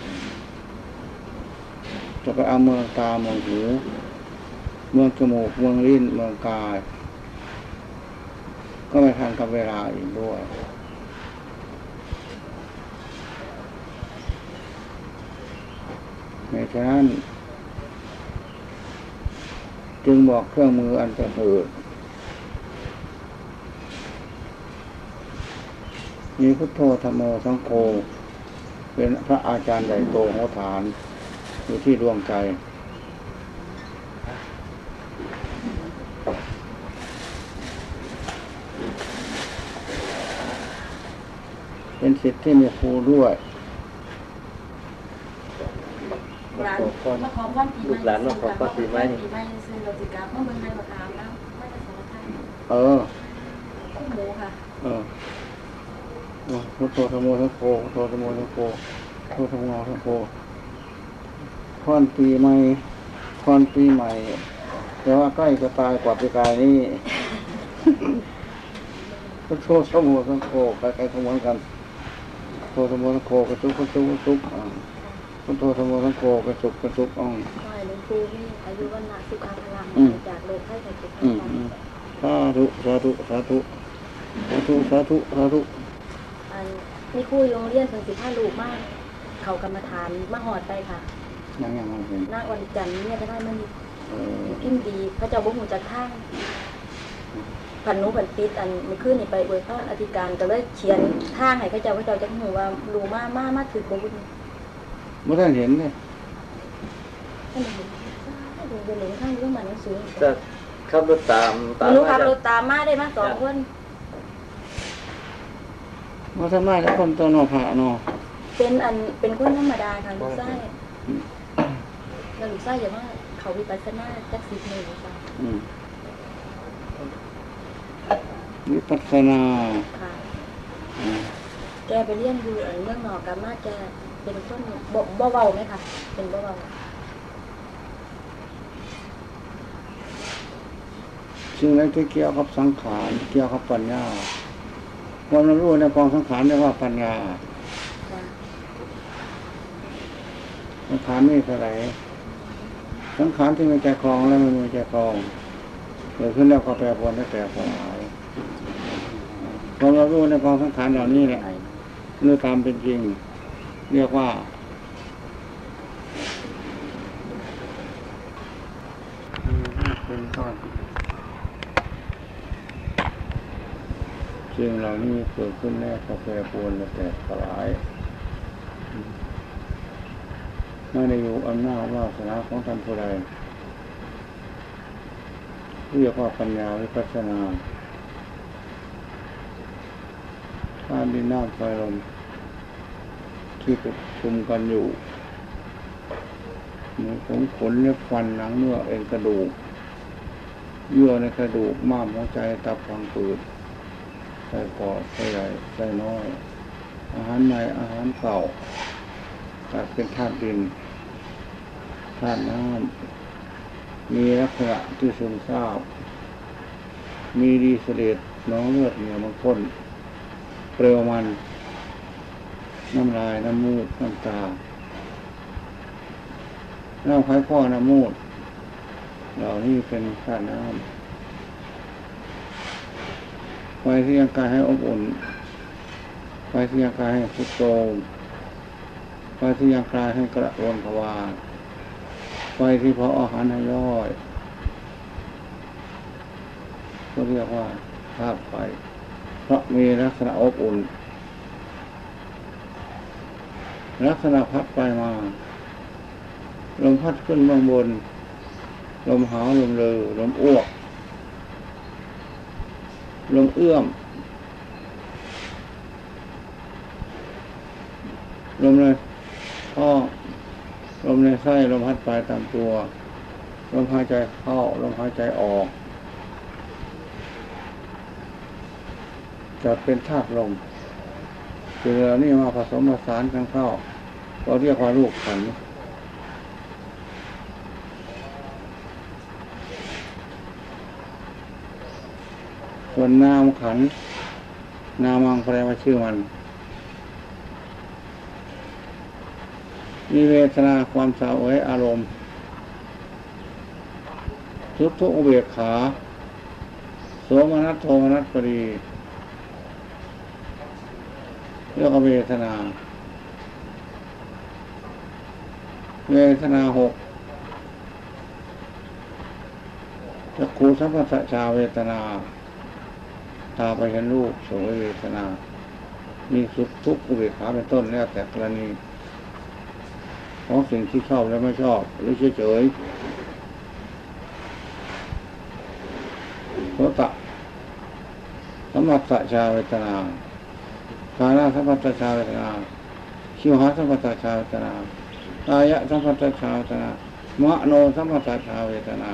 จะไปเอาเมืองตาเมืองหู เมืองจมูกเมืองลิ้นเมืองกาย ก็ไม่ทันกับเวลาอีกด้วยในฉะนั้น จึงบอกเครื่องมืออันจะเหิดมีพุทโธธรรมโมสังโฆ เป็นพระอาจารย์ใหญ่โตโหฐาน อยู่ที่ดวงใจ เป็นสิทธิ์ที่มีครูด้วยร้านมาขอพรปีใหม่ลูกหลานมาขอพรปีใหม่ปีใหม่ซื้อเราจิกาเมื่อเบิ่งในประคามแล้วไม่ได้สารคามเออคู่หมูค่ะ เออ พุทโธธรรมโมสังโฆพุทโธธรรมโมสังโฆพุทโธธรรมโมสังโฆพรปีใหม่พรปีใหม่แต่ว่าใกล้จะตายกว่าปีกายนี้พุทโธธรรมโมสังโฆใกล้ๆก็เหมือนกันพุทโธธรรมโมสังโฆกระทุกกระทุกกระทุกพุทโธธรรมโมสังโฆกระทุกกระทุกอ่าขอให้หลวงปู่มีอายุวันนะสุขภาพลังจากโลกให้กับเจ็บอืมกันอืมสาธุสาธุสาธุสาธุสาธุสาธุ อันมีครูโรงเรียนเพิ่นสิพาลูกมาก เขากรรมฐานมาหอดไปค่ะยังยังมันเห็นนางวันจันทร์เนี่ยจะได้มันเออกินดีพระเจ้าบ่ฮู้จักทางผันหนูผันติดอันเมื่อคืนนี่ไปอวยพรอธิการก็เลยเขียนทางให้พระเจ้าพระเจ้าจักฮู้ว่าลูกมามามาถึกบ่บุญเมื่อท่านเห็นเนี่ยท่านเห็นดูเดินหลงทางเรื่องมันสูงจะขับรถตามตามหนูมาขับจากรถตามมาได้มาสองคน เมื่อท่านมาแล้วคนตัวนอผาเนอเป็นอันเป็นคนธรรมดาค่ะลูกไส้แล้วลูกไส้อย่าว่าเขาวิปัสสนาจักสิบหนึ่งค่ะอืมวิปัสสนาค่ะอืมแกไปเรียนอยู่อันเรื่องหนอกามาแกเป็นคนบ่บ่เบาไหมคะเป็นบ่เบาสิ่งใดที่เกี่ยวกับสังขารเกี่ยวกับปัญญา ความรู้ในกองสังขารเรียกว่าปัญญาสังขารนี่เท่าไรสังขารที่มีใจครองและไม่มีใจครองเกิดขึ้นแล้วก็แปรปรวนและแตกสลายความรู้ในกองสังขารเหล่านี้แหละเนื้อตามเป็นจริง เรียกว่าเป็นต้น สิ่งเหล่านี้เกิดขึ้นแล้วก็แปรปรวนและแตกสลายไม่ได้อยู่อำนาจวาสนาของท่านผู้ใดเรียกว่าปัญญาวิปัสสนาธาตุดินน้ำไฟลมที่ประชุมกันอยู่มีผมขนเล็บฟันหนังเนื้อเอ็นกระดูก เยื่อในกระดูกม้ามหัวใจตับพังผืด ไส้ปอดไส้ใหญ่ไส้น้อย อาหารใหม่อาหารเก่าตัดเป็นธาตุดินธาตุน้ำมีลักษณะที่ซึมซาบมีดีเสดน้องเลือดเหนียวมันข้นเปลวมัน น้ำลายน้ำมูกน้ำตาน้ำไข้ข้อน้ำมูด เหล่านี้เป็นธาตุน้ำ ไฟที่ยังกายให้อบอุ่นไฟที่ยังกายให้สุดโทรมไฟที่ยังกายให้กระวนกระวายไฟที่พาะอาหารให้ย่อยก็เรียกว่าธาตุไฟเพราะมีลักษณะอบอุ่น ลักษณะพัดไปมา ลมพัดขึ้นเบื้องบน ลมหาวลมเลอลมอ้วก ลมเอื้อม ลมในท้องลมในไส้ลมพัดไปตามตัว ลมหายใจเข้า ลมหายใจออก จะเป็นธาตุลมคือเรานี่มาผสมผสานกันเข้า เราเรียกว่าลูกขันธ์ ส่วนนามขัน นามังแปลว่าชื่อมัน มีเวทนาความสาวเอยอารมณ์ ทุกทุกอเบกขา โสมนัสโทมนัสปรีเรียกว่าเวทนา เวทนาหกจักขูสัมปัสะชาเวทนาาไปเห็นรูปสวยเวทนา มีสุขทุกข์อุเบกขาเป็นต้นแล้วแต่กรณีของสิ่งที่ชอบและไม่ชอบ หรือเฉยๆโสตะสัมปัสสะชาเวทนากาลสัมปัสชาเวทนาชิวหาสัมปัสชาเวทนากายะสัมปัสชาเวทนามโนสัมปัสชาเวทนา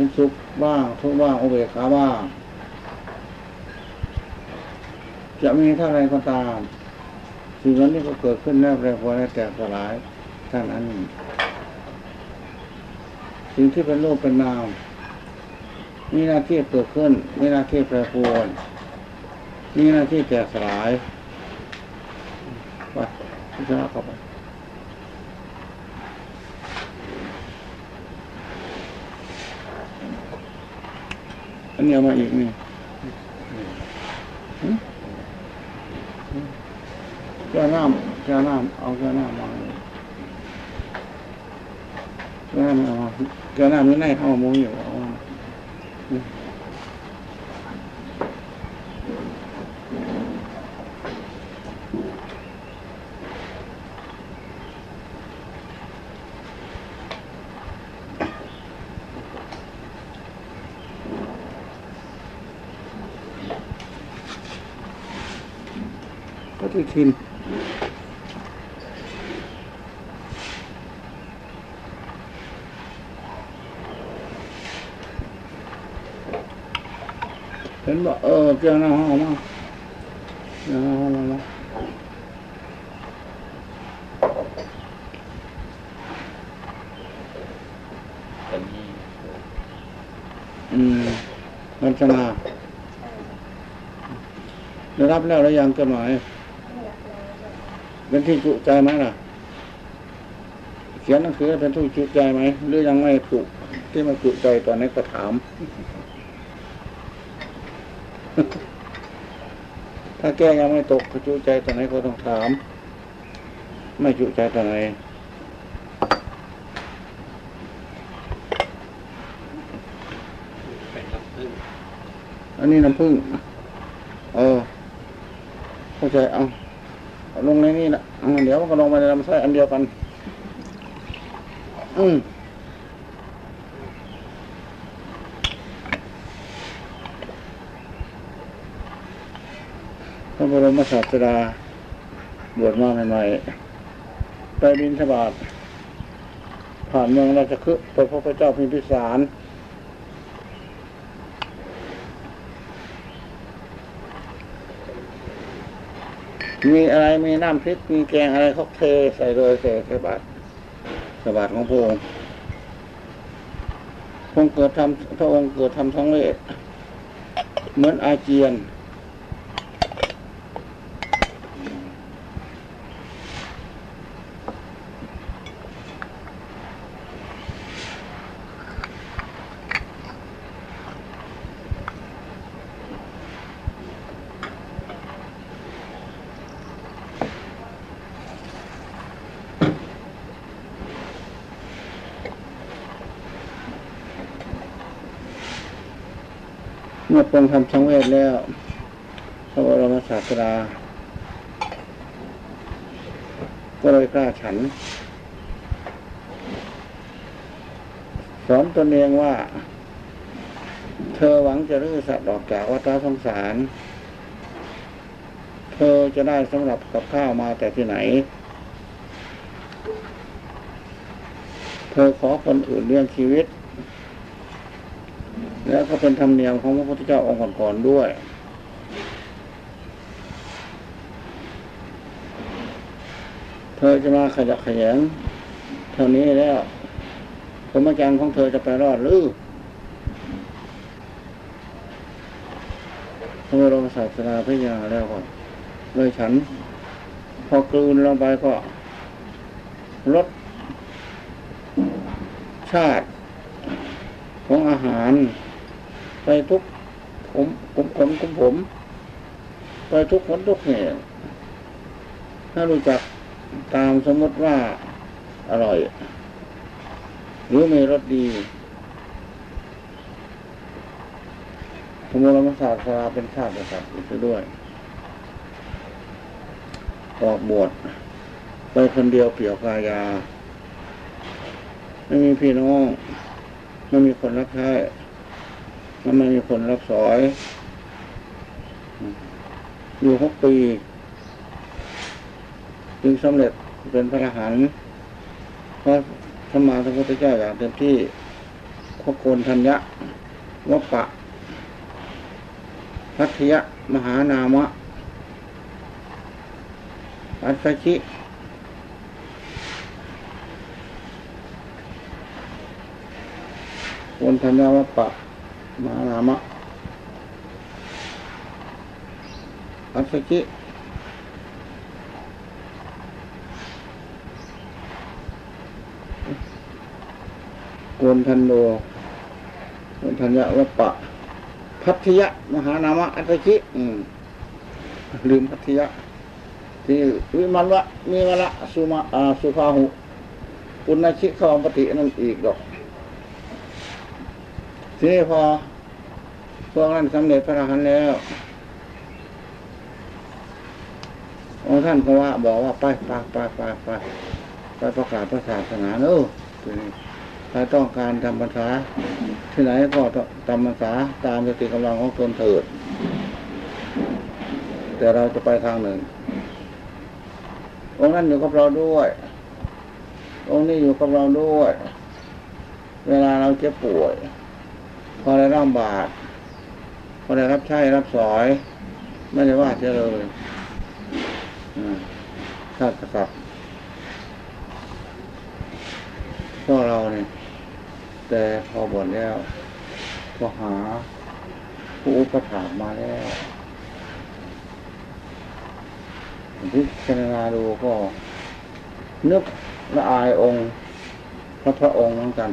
เป็นสุขบ้างทุกบ้างอุเบกขาบ้าง จะมีเท่าไรก็ตามสิ่งนั้นก็เกิดขึ้นแล้วแปรปรวนและแตกสลายท่านั้นสิ่งที่เป็นรูปเป็นนามมีหน้าที่เกิดขึ้นมีหน้าที่แปรปรวนมีหน้าที่แตกสลายไปพิจารณาเข้าไป อันนี้เอามาอีกนี่หึแก้วน้ำแก้วน้ำเอาแก้วน้ำมาแก้วน้ำเอามาแก้วน้ำนี่ในเข้ามุ้งอยู่เอา ฏิทินเห็นบอกเออแก้วน้ำเอามาแก้วน้ำเอามาตอนนี้อืมรัชนาได้รับแล้วหรือยังจดหมาย ไม่อยากเลย เป็นที่จุใจไหมล่ะ เขียนหนังสือเป็นที่จุใจไหม หรือยังไม่จุที่มันจุใจตอนนี้ก็ถาม ถ้าแก้ยังไม่ตกก็จุใจตอนไหนก็ต้องถาม ไม่จุใจตอนไหนอันนี้น้ำผึ้ง เออ เข้าใจอาเอา ลงในนี่นะเอาเดี๋ยวมันก็ลงไปในลำไส้อันเดียวกัน อืมพระบรมศาสดาบวชมาใหม่ๆไปบินทบาทผ่านเมืองราชคฤห์ไปพบพระเจ้าพิมพิสาร มีอะไรมีน้ำพริกมีแกงอะไรเขาเทใส่เลยใส่ใส่บาตรใส่บาตรของพระองค์พระองค์เกิดทำพระองค์เกิดทำท้องเละเหมือนอาเจียน เมื่อปรงทำสังเวชแล้ว พระบรมศาสดาก็เลยกล้าฉัน สอนตนเองว่า เธอหวังจะรื้อสัตว์ออกจากวัฏสงสาร เธอจะได้สำหรับกับข้าวมาแต่ที่ไหน เธอขอคนอื่นเลี้ยงชีวิต แล้วก็เป็นธรรมเนียมของพระพุทธเจ้าองค์ก่อนๆด้วย เธอจะมาขยักขยงเท่านี้แล้วสมการของเธอจะไปรอดหรือพระบรมศาสดาพิจารณาแล้วก็เลยฉัน พอกลืนลงไปก็ลดชาติของอาหาร ไปทุกผมผมขนของผม ไปทุกคนทุกแห่งถ้ารู้จักตามสมมติว่าอร่อย หรือมีรสดีพระมรมศาสตราเป็นชาติกษัตร์อีกด้วยออกบวชไปคนเดียวเปลี่ยวกายา ไม่มีพี่น้อง ไม่มีคนรับใช้ มันไม่มีคนรับสอย อยู่หกปี จึงสำเร็จเป็นพระอรหันต์เพราะสมมาสัมพุทธเจ้าอย่างเต็มที่พระโกนทัญญะวปปะพัทยะ มหานามะ อัสชิวนธัญญวัปปะ มหานามะอัสสชิกวนทันโดวันธัญญวัปปะ พัทยะ มหานามะ อัสสชิอืมลืมพัทยะ ที่วิมันวะมีวะละสุมาอาสุภาหุปุณณชิขาวปฏินั่นอีกดอก ทีนี้พอ พวกนั้นสำเร็จพระอรหันต์แล้วองค์ท่านก็ว่าบอกว่าไปไปไปไปไปไปประกาศพระศาสนาเนอะทีนี้ใครต้องการทำภาษาที่ไหนก็ทำภาษาตามสติกำลังของตนเถิด แต่เราจะไปทางหนึ่ง องค์นั้นอยู่กับเราด้วย องค์นี้อยู่กับเราด้วย เวลาเราเจ็บป่วย พอได้ร่ำบาต รพอได้รับใช้รับสอย ไม่ได้ว่าเสียเลยชาติกษัตริย์พวกเราเนี่ย แต่พอบวชแล้วก็หาผู้อุปถัมภ์มาแล้วพิจารณาดูก็นึกละอายองค์พระพระองค์เหมือนกัน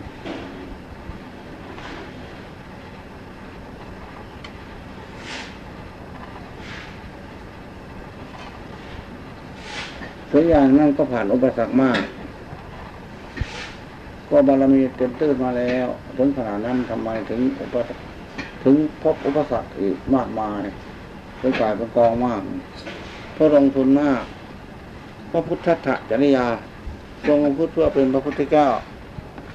ทุกอย่างนั่นก็ผ่านอุปสรรคมาก ก็บารมีเต็มตื้นมาแล้ว ถึงขนาดนั้นทำไมถึงอุปสรรคถึงพบอุปสรรคอีกมากมายเป็นกลายเป็นกองมากเพราะลงทุนมากพระพุทธะจริยา ทรงพูดเพื่อเป็นพระพุทธเจ้า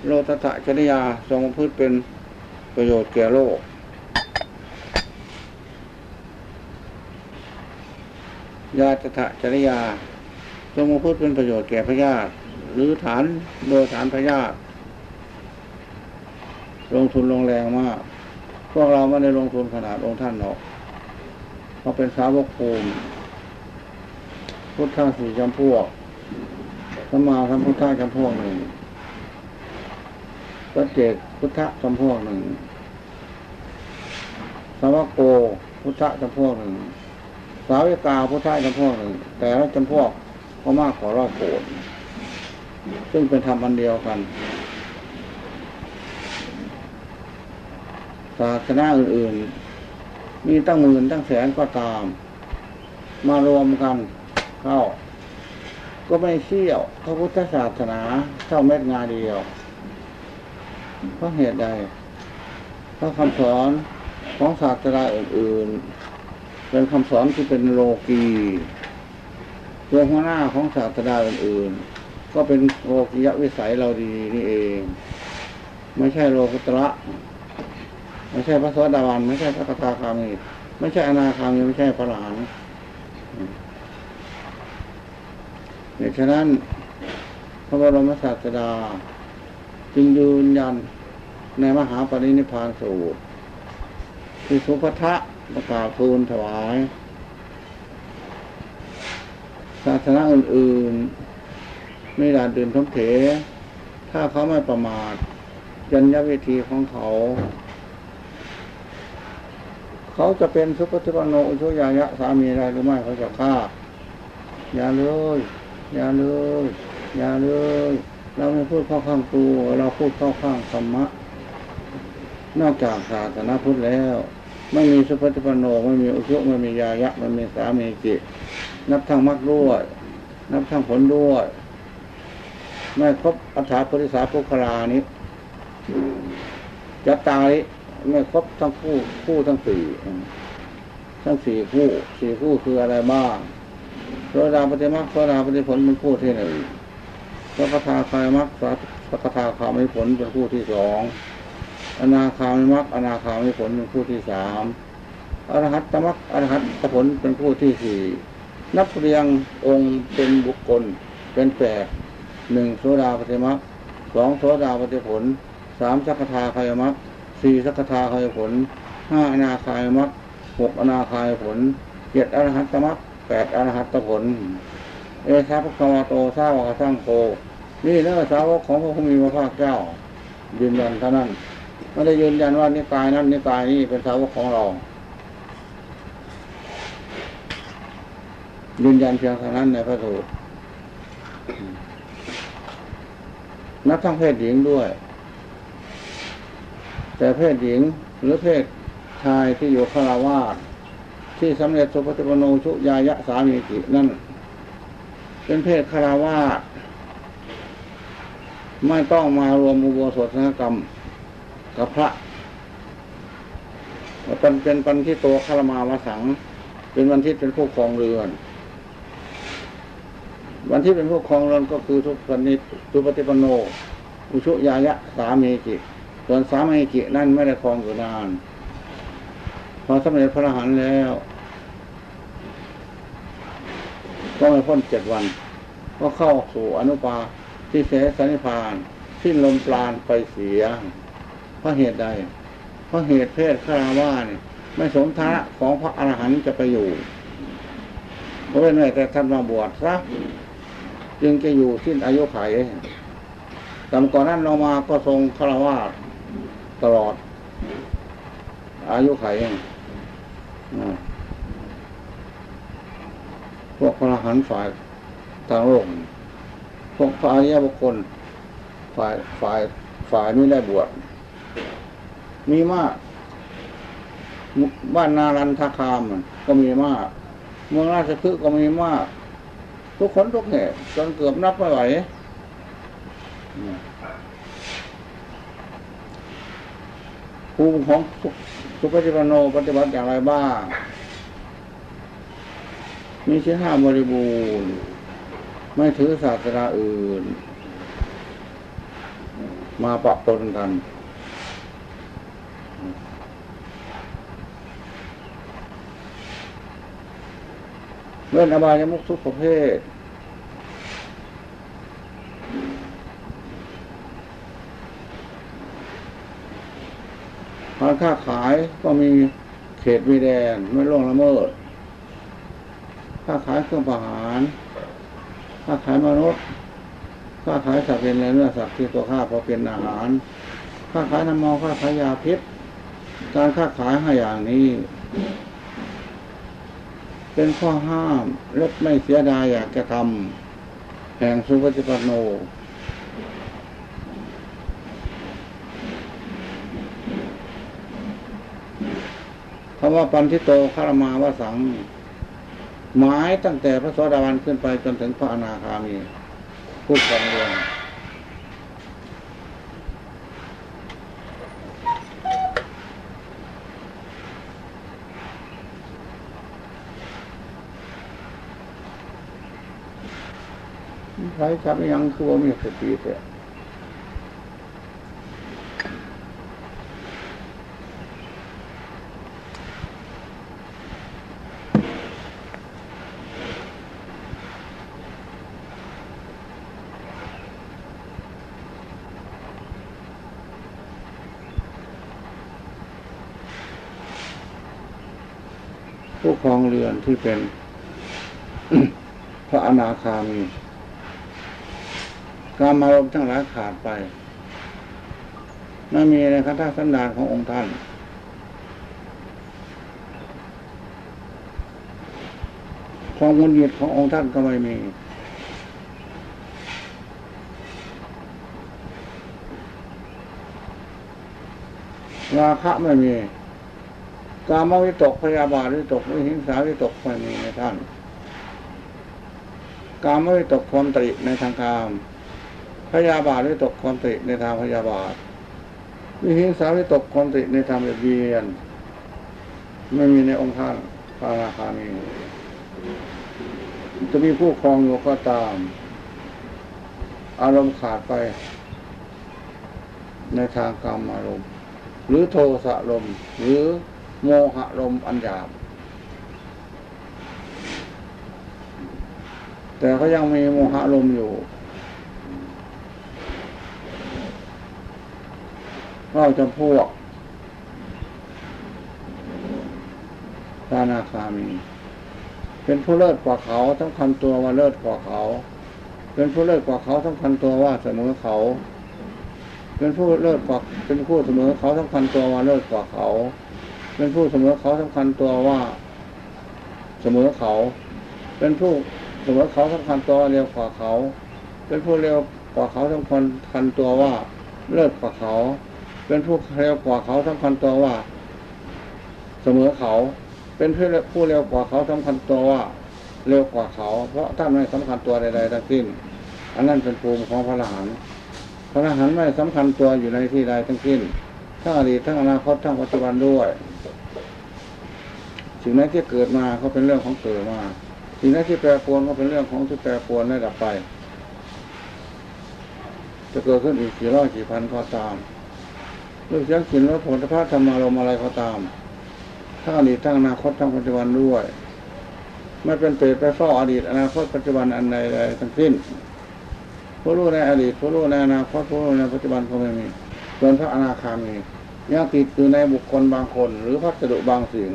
โลตัสจริยา ทรงพูดเป็นประโยชน์แก่โลกยาตถะจริยา ทรงพูดเป็นประโยชน์แก่พญาติหรือฐานโดยฐานพญาติลงทุนลงแรงมาก พวกเราไม่ได้ลงทุนขนาดองค์ท่านหรอกเขาเป็นสาวกภูมิพุทธะสี่จำพวกสมมาสัมพุทธะจำพวกหนึ่งปัจเจกพุทธะจำพวกหนึ่งสาวกโกพุทธะจำพวกหนึ่ง สาวิกาพุทธะจำพวกหนึ่ง แต่ละจำพวก ก็มากกว่าร้อยโกดซึ่งเป็นธรรมอันเดียวกัน ศาสนาอื่นๆ มีตั้งหมื่นตั้งแสนก็ตาม มารวมกันเข้า ก็ไม่เชี่ยวพระพุทธศาสนาเท่าเม็ดงาเดียว เพราะเหตุใด เพราะคำสอนของศาสนาอื่นๆ เป็นคำสอนที่เป็นโลกี ตัวหัวหน้าของศาสนาอื่นๆก็เป็นโลกิยวิสัยเราดีนี่เอง ไม่ใช่โลกุตระไม่ใช่พระโสดาบันไม่ใช่พระกตาคามีไม่ใช่อนาคามีไม่ใช่พระหลานเหตุฉะนั้นพระบรมศาสดา จึงยืนยันในมหาปรินิพพานสูตรที่สุภทะประกาศทูลถวาย ศาสนาอื่นๆไม่ด่าดื่นทมเถ ถ้าเขาไม่ประมาทยัญญวิธีของเขา เขาจะเป็นสุปฏิปันโนอุชุยายะสามีอะไรหรือไม่เขาจะฆ่าอย่าเลย อย่าเลย อย่าเลย เราไม่พูดเข้าข้างตัว เราพูดเข้าข้างธรรมะ นอกจากศาสนาพุทธแล้ว ไม่มีสุปฏิปันโนไม่มีอุชุไม่มียายะไม่มีสามีจิต นับทั้งมรรคด้วย นับทั้งผลด้วยไม่ครบอัฏฐาปริสาปุคลานี้จะตายไม่ครบทั้งคู่คู่ทั้งสี่ทั้งสี่คู่สี่คู่คืออะไรบ้างโสดาปฏิมักโสดาปฏิผลเป็นคู่ที่หนึ่งสัพทาถาคายมักสัพทาคามิผลเป็นคู่ที่สองอนาคามิมักอนาคามิผลเป็นคู่ที่สามอรหัตตมักอรหัตตผลเป็นคู่ที่สี่ นับเรียงองค์เป็นบุคคล เป็นแปดหนึ่งโสดาปฏิมักสองโสดาปฏิผลสามสัพทาคายมักสี่สักทาคายผลห้าอนาคายมักหกอนาคายผลเจ็ดอรหัตตมักแปดอรหัตตผล เอชาพระกวาโตสาวกสร้างโคนี่เนื้อสาวกของพระผู้มีพระภาคเจ้า ยืนยันเท่านั้นไม่ได้ยืนยันว่านิกายนั้นนิกายนี้เป็นสาวกของเรา ยืนยันเพียงเท่านั้นในพระสูตรนับทั้งเพศหญิงด้วย แต่เพศหญิงหรือเพศชายที่อยู่คาราวาสที่สำเร็จสุปฏิปโนชุยายะสามีกินั่น เป็นเพศคาราวาสไม่ต้องมารวมอุโบสถกรรมกับพระเป็นเป็นปันที่ตัวคารมาวสัง เป็นวันที่เป็นผู้ครองเรือน วันที่เป็นผู้ครองรอนก็คือทุกปณิทุปฏิปโน อุชุยายะสามีกิส่วนสามีกินั่นไม่ได้ครองอยู่นาน พอสำเร็จพระอรหันต์แล้ว ก็ไม่พ้นเจ็ดวัน ก็เข้าสู่อนุปาที่เสสนิพานที่ลมปราณไปเสีย เพราะเหตุใด เพราะเหตุเพศคาราวานี่ไม่สมฐานะของพระอรหันต์จะไปอยู่เพราะเป็นไงแต่ท่านมาบวชซะ จึงจะอยู่สิ้นอายุไขแต่ก่อนนั้นเรามาก็ทรงคารวาสตลอด อายุไขอ่าพวกพระหันฝ่ายทางโลกพวกพระอริยบุคคล ฝ่ายฝ่ายฝ่ายนี้ได้บวชมีมาก บ้านนารันทคามก็มีมาก เมืองราชพฤกษ์ก็มีมาก ทุกคนทุกแห่จนเกือบนับไม่ไหวภูมิของสุปฏิปโนปฏิบัติอย่างไรบ้าง มีชิ้นห้าบริบูรณ์ ไม่ถือศาสนาอื่น มาปะปนกันเล่นอบายมุกทุกประเภท การค้าขายก็มีเขตมีแดนไม่ล่วงละเมิด ค้าขายเครื่องประหาร ค้าขายมนุษย์ ค้าขายสัตว์เป็นเนื้อสัตว์ที่ตัวข้าพอเป็นอาหาร ค้าขายน้ำเมาค้าขายยาพิษ การค้าขายห้าอย่างนี้ เป็นข้อห้ามและไม่เสียดายอยากจะทำแห่งสุปฏิปันโน คำว่าปันทิโตคารมาวสัง หมายตั้งแต่พระโสดาบันขึ้นไปจนถึงพระอนาคามีพูดกันเรื่องใครจับยังคือว่ามีสติเถอะ เรือนที่เป็น พระอนาคามีการมารมทั้งหลายขาดไปไม่มีในคันธสันดานขององค์ท่าน ความมุนหยิดขององค์ท่านก็ไม่มีราคะไม่มี กามวิตกพยาบาทวิตกวิหิงสาวิตกไม่มีในท่าน กามวิตกความตริในทางกาม พยาบาทวิตกความตริในทางพยาบาทวิหิงสาวิตกความตริในทางเบียดเบียน ไม่มีในองค์ท่านพระราคามีจะมีผู้ครองอยู่ก็ตาม อารมณ์ขาดไป ในทางกรรมอารมณ์ หรือโทสะลมหรือ โมหะลมอันหยาบแต่ก็ยังมีโมหะลมอยู่เราจะพวกตานาคามี เป็นผู้เลิศกว่าเขาต้งคันตัวว่าเลิศกว่าเขา เป็นผู้เลิศกว่าเขาต้งคันตัวว่าเสมอเขา เป็นผู้เลิศกว่าเป็นผู้เสมอเขาต้งคันตัวว่าเลิศกว่าเขา เป็นผู้เสมอเขาสำคัญตัวว่า เสมอเขา เป็นผู้เสมอเขาสำคัญตัวเร็วกว่าเขา เป็นผู้เร็วกว่าเขาสำคัญคันตัวว่า เลิศกว่าเขา เป็นผู้เร็วกว่าเขาสำคัญตัวว่า เสมอเขา เป็นผู้ผู้เร็วกว่าเขาสำคัญตัวว่าเร็วกว่าเขา เพราะท่านไม่สำคัญตัวใดๆทั้งสิ้น อันนั้นเป็นภูมิของพระอรหันต์พระอรหันต์ไม่สำคัญตัวอยู่ในที่ใดทั้งสิ้นทั้งอดีตทั้งอนาคตทั้งปัจจุบันด้วย สิ่งนั้นที่เกิดมาก็เป็นเรื่องของเกิดมา สิ่งนั้นที่แปรปรวนก็เป็นเรื่องของที่แปรปรวนได้ดับไป จะเกิดขึ้นอีกกี่ร้อยกี่พันก็ตามรูปเสียงกลิ่นรสผลิภัณฑ์ธรรมารมอะไรก็ตามทั้งอดีตทั้งอนาคตทั้งปัจจุบันด้วยไม่เป็นเปรตไปเฝ้าอดีตอนาคตปัจจุบันอันใดใดทั้งสิ้นผู้รู้ในอดีตผู้รู้ในอนาคตผู้รู้ในปัจจุบันก็ไม่มีส่วนพระอนาคามียังติดอยู่ในบุคคลบางคน หรือพัสดุบางสิ่ง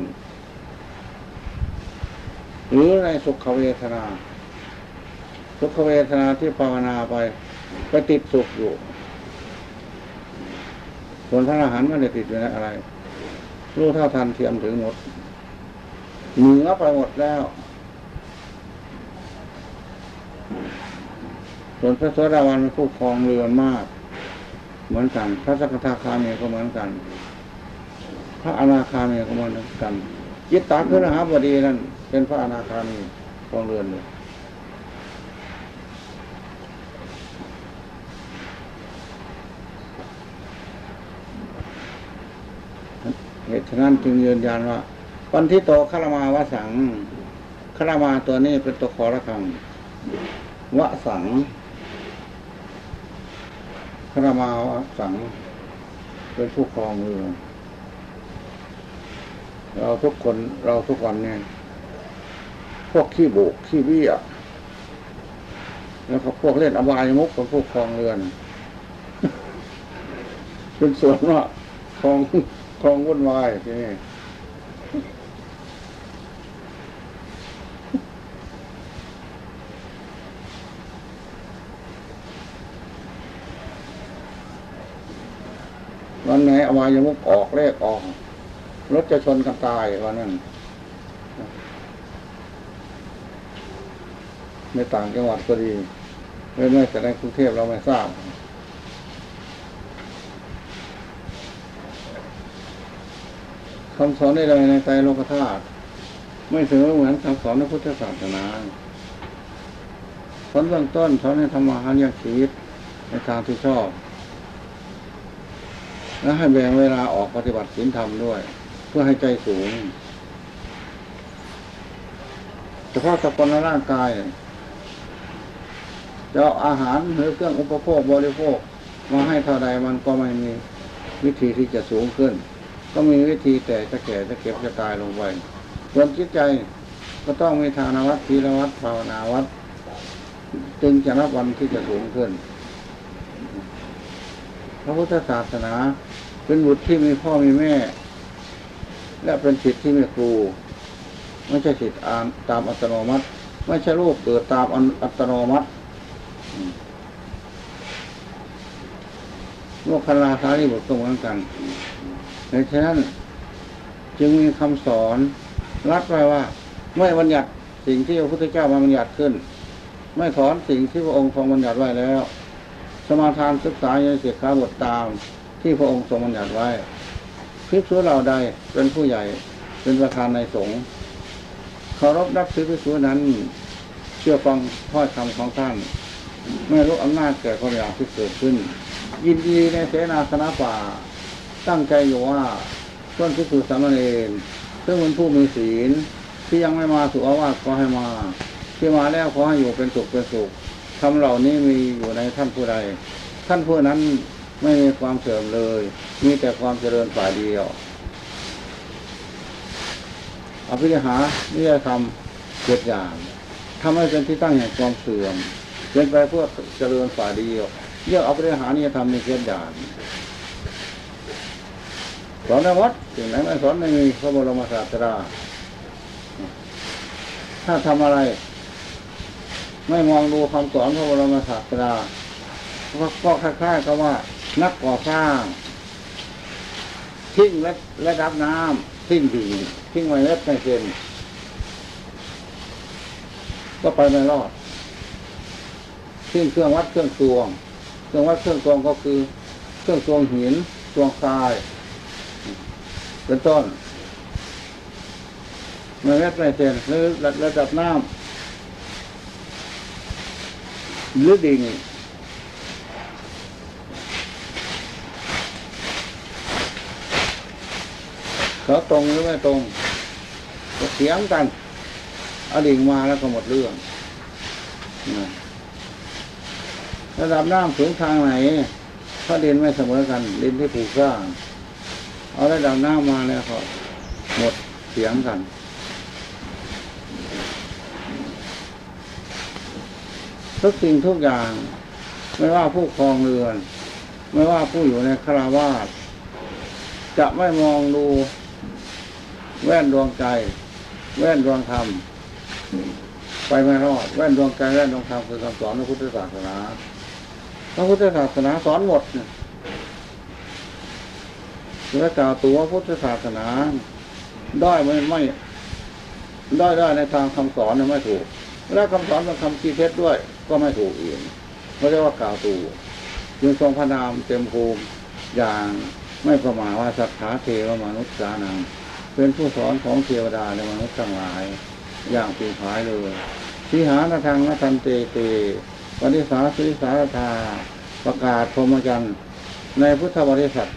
หรือในสุขเวทนา สุขเวทนาที่ภาวนาไปไปติดสุขอยู่ ส่วนพระอรหันต์ม่ได้ติดอยู่ในอะไร รู้เท่าทันเทียมถึงหมดเหนือไปหมดแล้ว ส่วนพระโสดาบันเป็นผู้ครองเรือนมาก เหมือนกัน พระสกทาคามีก็เหมือนกัน พระอนาคามีก็เหมือนกันจิตตาคือหาบดีนั่น เป็นพระอนาคามีคองเรือนเลยเหตุฉะนั้นจึงยืนยันว่าวันที่โตคารมาวสังคารมาตัวนี้เป็นตัวขอระคังวะสังคารมาวสังเป็นผู้ครองเรือเราทุกคนเราทุกวันเนี่ย พวกขี้โบกขี้เบี้ย แล้วก็พวกเล่นอบายมุกกับพวกคลองเรือน เป็นส่วนว่าคลองคลองวุ่นวายทีนี้วันไหนอบายมุกออกเลขออกรถจะชนกันตายวันนั้น ในต่างจังหวัดก็ดีไม่ไม่แต่ในกรุงเทพเราไม่ทราบคำสอนใดๆในใจโลกธาตุไม่เสมอเหมือนคำสอนในพุทธศาสนาสอนเบื้องต้นสอนให้ทำมาหาเลี้ยงชีวิตในทางที่ชอบ และให้แบ่งเวลาออกปฏิบัติศีลธรรมด้วย เพื่อให้ใจสูงเฉพาะสกุลร่างกาย จะเอาอาหารหรือเครื่องอุปโภคบริโภค มาให้เท่าใดมันก็ไม่มีวิธีที่จะสูงขึ้น ก็มีวิธีแต่จะแก่จะเก็บจะตายลงไปส่วนจิตใจก็ต้องมีทานวัดทีละวัดภาวนาวัดจึงจะนับวันที่จะสูงขึ้น พระพุทธศาสนาเป็นบุตรที่มีพ่อมีแม่ และเป็นสิทธิ์ที่มีครู ไม่ใช่สิทธิ์อ่านตามอัตโนมัติ ไม่ใช่รูปเกิดตามอัตโนมัติ โลกคลาสารีบุตรก็เหมือนกันในฉะนั้น จึงมีคำสอนรัดไว้ว่า ไม่บัญญัติสิ่งที่พระพุทธเจ้ามาบัญญัติขึ้น ไม่ถอนสิ่งที่พระองค์ทรงบัญญัติไว้แล้ว สมาทานศึกษาในเสียขาบทตาม ที่พระองค์ทรงบัญญัติไว้ภิกษุเหล่าใดเป็นผู้ใหญ่เป็นประธานในสงฆ์เคารพนับถือภิกษุนั้น เชื่อฟังถ้อยคำของท่าน ไม่รู้อำนาจแก่ความอยากที่เกิดขึ้น ยินดีในเสนาสนะป่า ตั้งใจอยู่ว่าต้นพิสุสามเณรซึ่งเป็นผู้มีศีลที่ยังไม่มาสู่อาวาสขอให้มา ที่มาแล้วขอให้อยู่เป็นสุขเป็นสุขทำเหล่านี้มีอยู่ในท่านผู้ใด ท่านผู้นั้นไม่มีความเสื่อมเลย มีแต่ความเจริญฝ่ายเดียวอภิหานิยธรรมเจ็ดอย่างทำให้เป็นที่ตั้งแห่งความเสื่อม เป็นไปเพื่อเจริญฝ่ายเดียวเรียกอภิหานิยธรรมในเจ็ดอย่างสอนในวัดสิ่งไหนไม่สอนไม่มีพระบรมศาสดาถ้าทำอะไร ไม่มองดูคำสอนพระบรมศาสดาก็คล้ายๆกับว่า นักก่อสร้างทิ้งและและรับน้ำทิ้งดิ่งทิ้งไว้เล็ดไม่เซ็นก็ไปไม่รอด ทิ้งเครื่องวัดเครื่องตวง เครื่องวัดเครื่องตวงก็คือเครื่องตวงหินตวงทราย เป็นต้นไม่เล็ดไม่เซ็นหรือระดับน้ำหรือดิ่งเขาตรงหรือไม่ตรงเถียงกันเอาดิ่งมาแล้วก็หมดเรื่องนะ ระดับน้ำสูงทางไหนถ้าดินไม่เสมอกันดินที่ปลูกสร้างเอาระดับน้ำมาแล้วก็หมดเถียงกันทุกสิ่งทุกอย่าง ไม่ว่าผู้ครองเรือน ไม่ว่าผู้อยู่ในคาราวาสจะไม่มองดู แว่นดวงใจ แว่นดวงธรรมไปไม่รอด แว่นดวงใจแว่นดวงธรรมคือคำสอนของพุทธศาสนา พระพุทธศาสนาสอนหมดเนี่ยและกล่าวตัวพุทธศาสนาได้ไม่ไม่ได้ได้ในทางคำสอนไม่ถูก และคำสอนเป็นคำชี้เท็จด้วย ก็ไม่ถูกอีกไม่เรียกว่ากล่าวตูจึงทรงพระนามเต็มภูมิอย่างไม่ประมาทว่าสัทธาเทวมนุษย์สานังเป็นผู้สอนของเทวดาและมนุษย์ทั้งหลาย อย่างปีผายเลยสิหานทางนทันเตเต ปฏิสาสิสารธาประกาศพรหมจรรย์ในพุทธบริษัท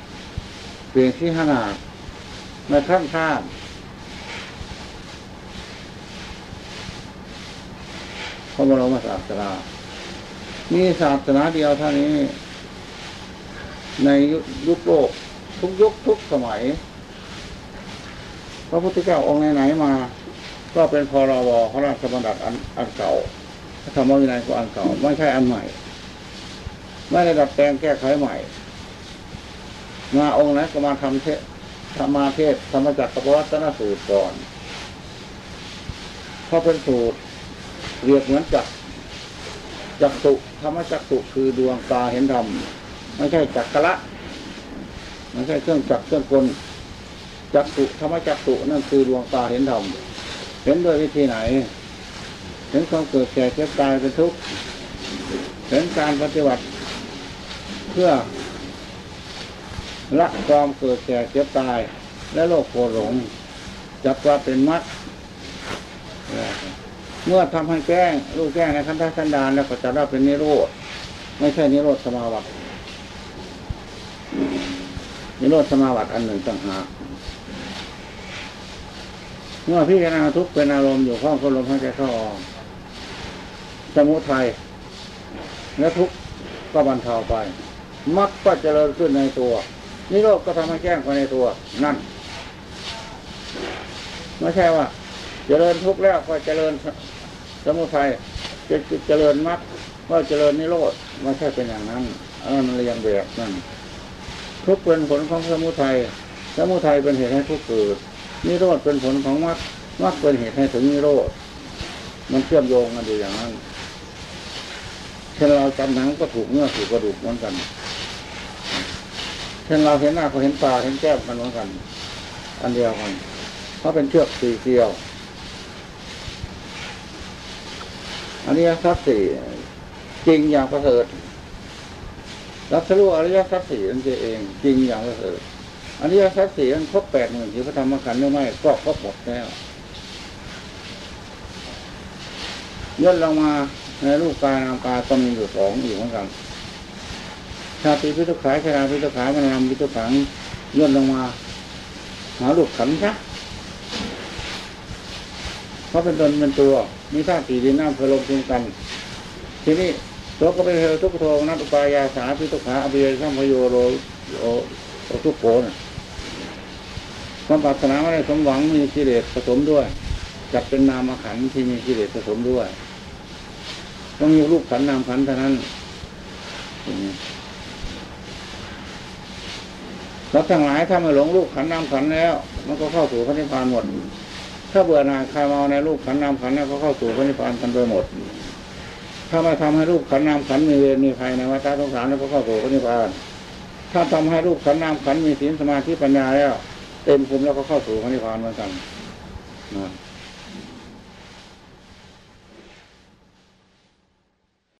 เปลี่ยนที่หนาดในขั้นข้ามพระบรมศาสดามีศาสนาเดียวเท่านี้ ในยุคโลก ทุกยุคทุกสมัย พระพุทธเจ้าองค์ไหนๆมา ก็เป็นพรบพระราชบัญญัติอันเก่า ธรรมวินัยก็อันเก่าไม่ใช่อันใหม่ ไม่ได้ดัดแปลงแก้ไขใหม่ มาองค์ไหนก็มาทำเทศธรรมาเทศธรรมจักรกับวัฒนสูตรก่อนเพราะเป็นสูตรเรียกเหมือนจักจักสุธรรมจักสุคือดวงตาเห็นธรรมไม่ใช่จักรละไม่ใช่เครื่องจักเครื่องกลจักสุธรรมจักสุนั่นคือดวงตาเห็นธรรมเห็นด้วยวิธีไหน เห็นความเกิดแก่เจ็บตายเป็นทุกข์เห็นการปฏิบัติเพื่อละความเกิดแก่เจ็บตาย และโลกโกรธหลงจับว่าเป็นมัดเมื่อทำให้แก้งลูกแก้งในคันธสันดานแล้วก็จะได้เป็นนิโรธไม่ใช่นิโรธสมาบัตินิโรธสมาบัติอันหนึ่งต่างหากเมื่อพิจารณาทุกข์เป็นอารมณ์อยู่ข้องกับลมหายใจเข้าออก สมุทัยและทุกข์ก็บรรเทาไปมรรคก็เจริญขึ้นในตัวนิโรธก็ทำให้แจ้งไปในตัวนั่นไม่ใช่ว่า เจริญทุกข์แล้วก็เจริญสมุทัยจะเจริญมรรคก็เจริญนิโรธไม่ใช่เป็นอย่างนั้นอันนั้นเรียงแบบนั่นทุกข์เป็นผลของสมุทัยสมุทัยเป็นเหตุให้ทุกข์เกิดนิโรธเป็นผลของมรรคมรรคเป็นเหตุให้ถึงนิโรธมันเชื่อมโยงกันอยู่อย่างนั้น เช่นเราจำหนังก็ถูกเนื้อถูกกระดูกเหมือนกัน เช่นเราเห็นหน้าก็เห็นตาเห็นแก้มกันเหมือนกัน อันเดียวกันเพราะเป็นเชือกสี่เกลียว อันนี้ทรัพย์สี่จริงอย่างประเสริฐรัสรู้อริยทรัพย์สี่นั่นเอง จริงอย่างประเสริฐอริยทรัพย์สี่นั้นครบแปดหมื่นที่พระธรรมขันธ์หรือไม่ก็ครบหมดแล้วย่นลงมา ในรูปกายนามกายก็มีอยู่สองอยู่เหมือนกันชาติพิทุขายชราพิทุขายมานามพิทุขังย่นลงมา หาลูกขันธ์ซะเพราะเป็นตนเป็นตัว มีธาตุสี่ดินน้ำเพลมรวมกัน ทีนี้ตัวก็เป็นเทวทุกขโทนัตุปายาสาพิทุขาอภิเยสัมพโยโรโอโอทุกโขนความปรารถนาไม่ได้สมหวังมีกิเลสผสมด้วย จัดเป็นนามขันที่มีกิเลสผสมด้วย ต้องมีรูปขันนามขันเท่านั้นเราทั้งหลายถ้าไม่หลงรูปขันนามขันแล้ว มันก็เข้าสู่พระนิพพานหมด ถ้าเบื่อหน่ายคลายเมาในรูปขันนามขันแล้วก็เข้าสู่พระนิพพานกันโดยหมด ถ้าม่ทำให้รูปขันนามขันมีเวรมีภัยในวัฏสงสารแล้วก็เข้าสู่พระนิพพาน ถ้าทำให้รูปขันนามขันมีศีลสมาธิปัญญาแล้ว เต็มภูมิแล้วก็เข้าสู่พระนิพพานเหมือนกันนะ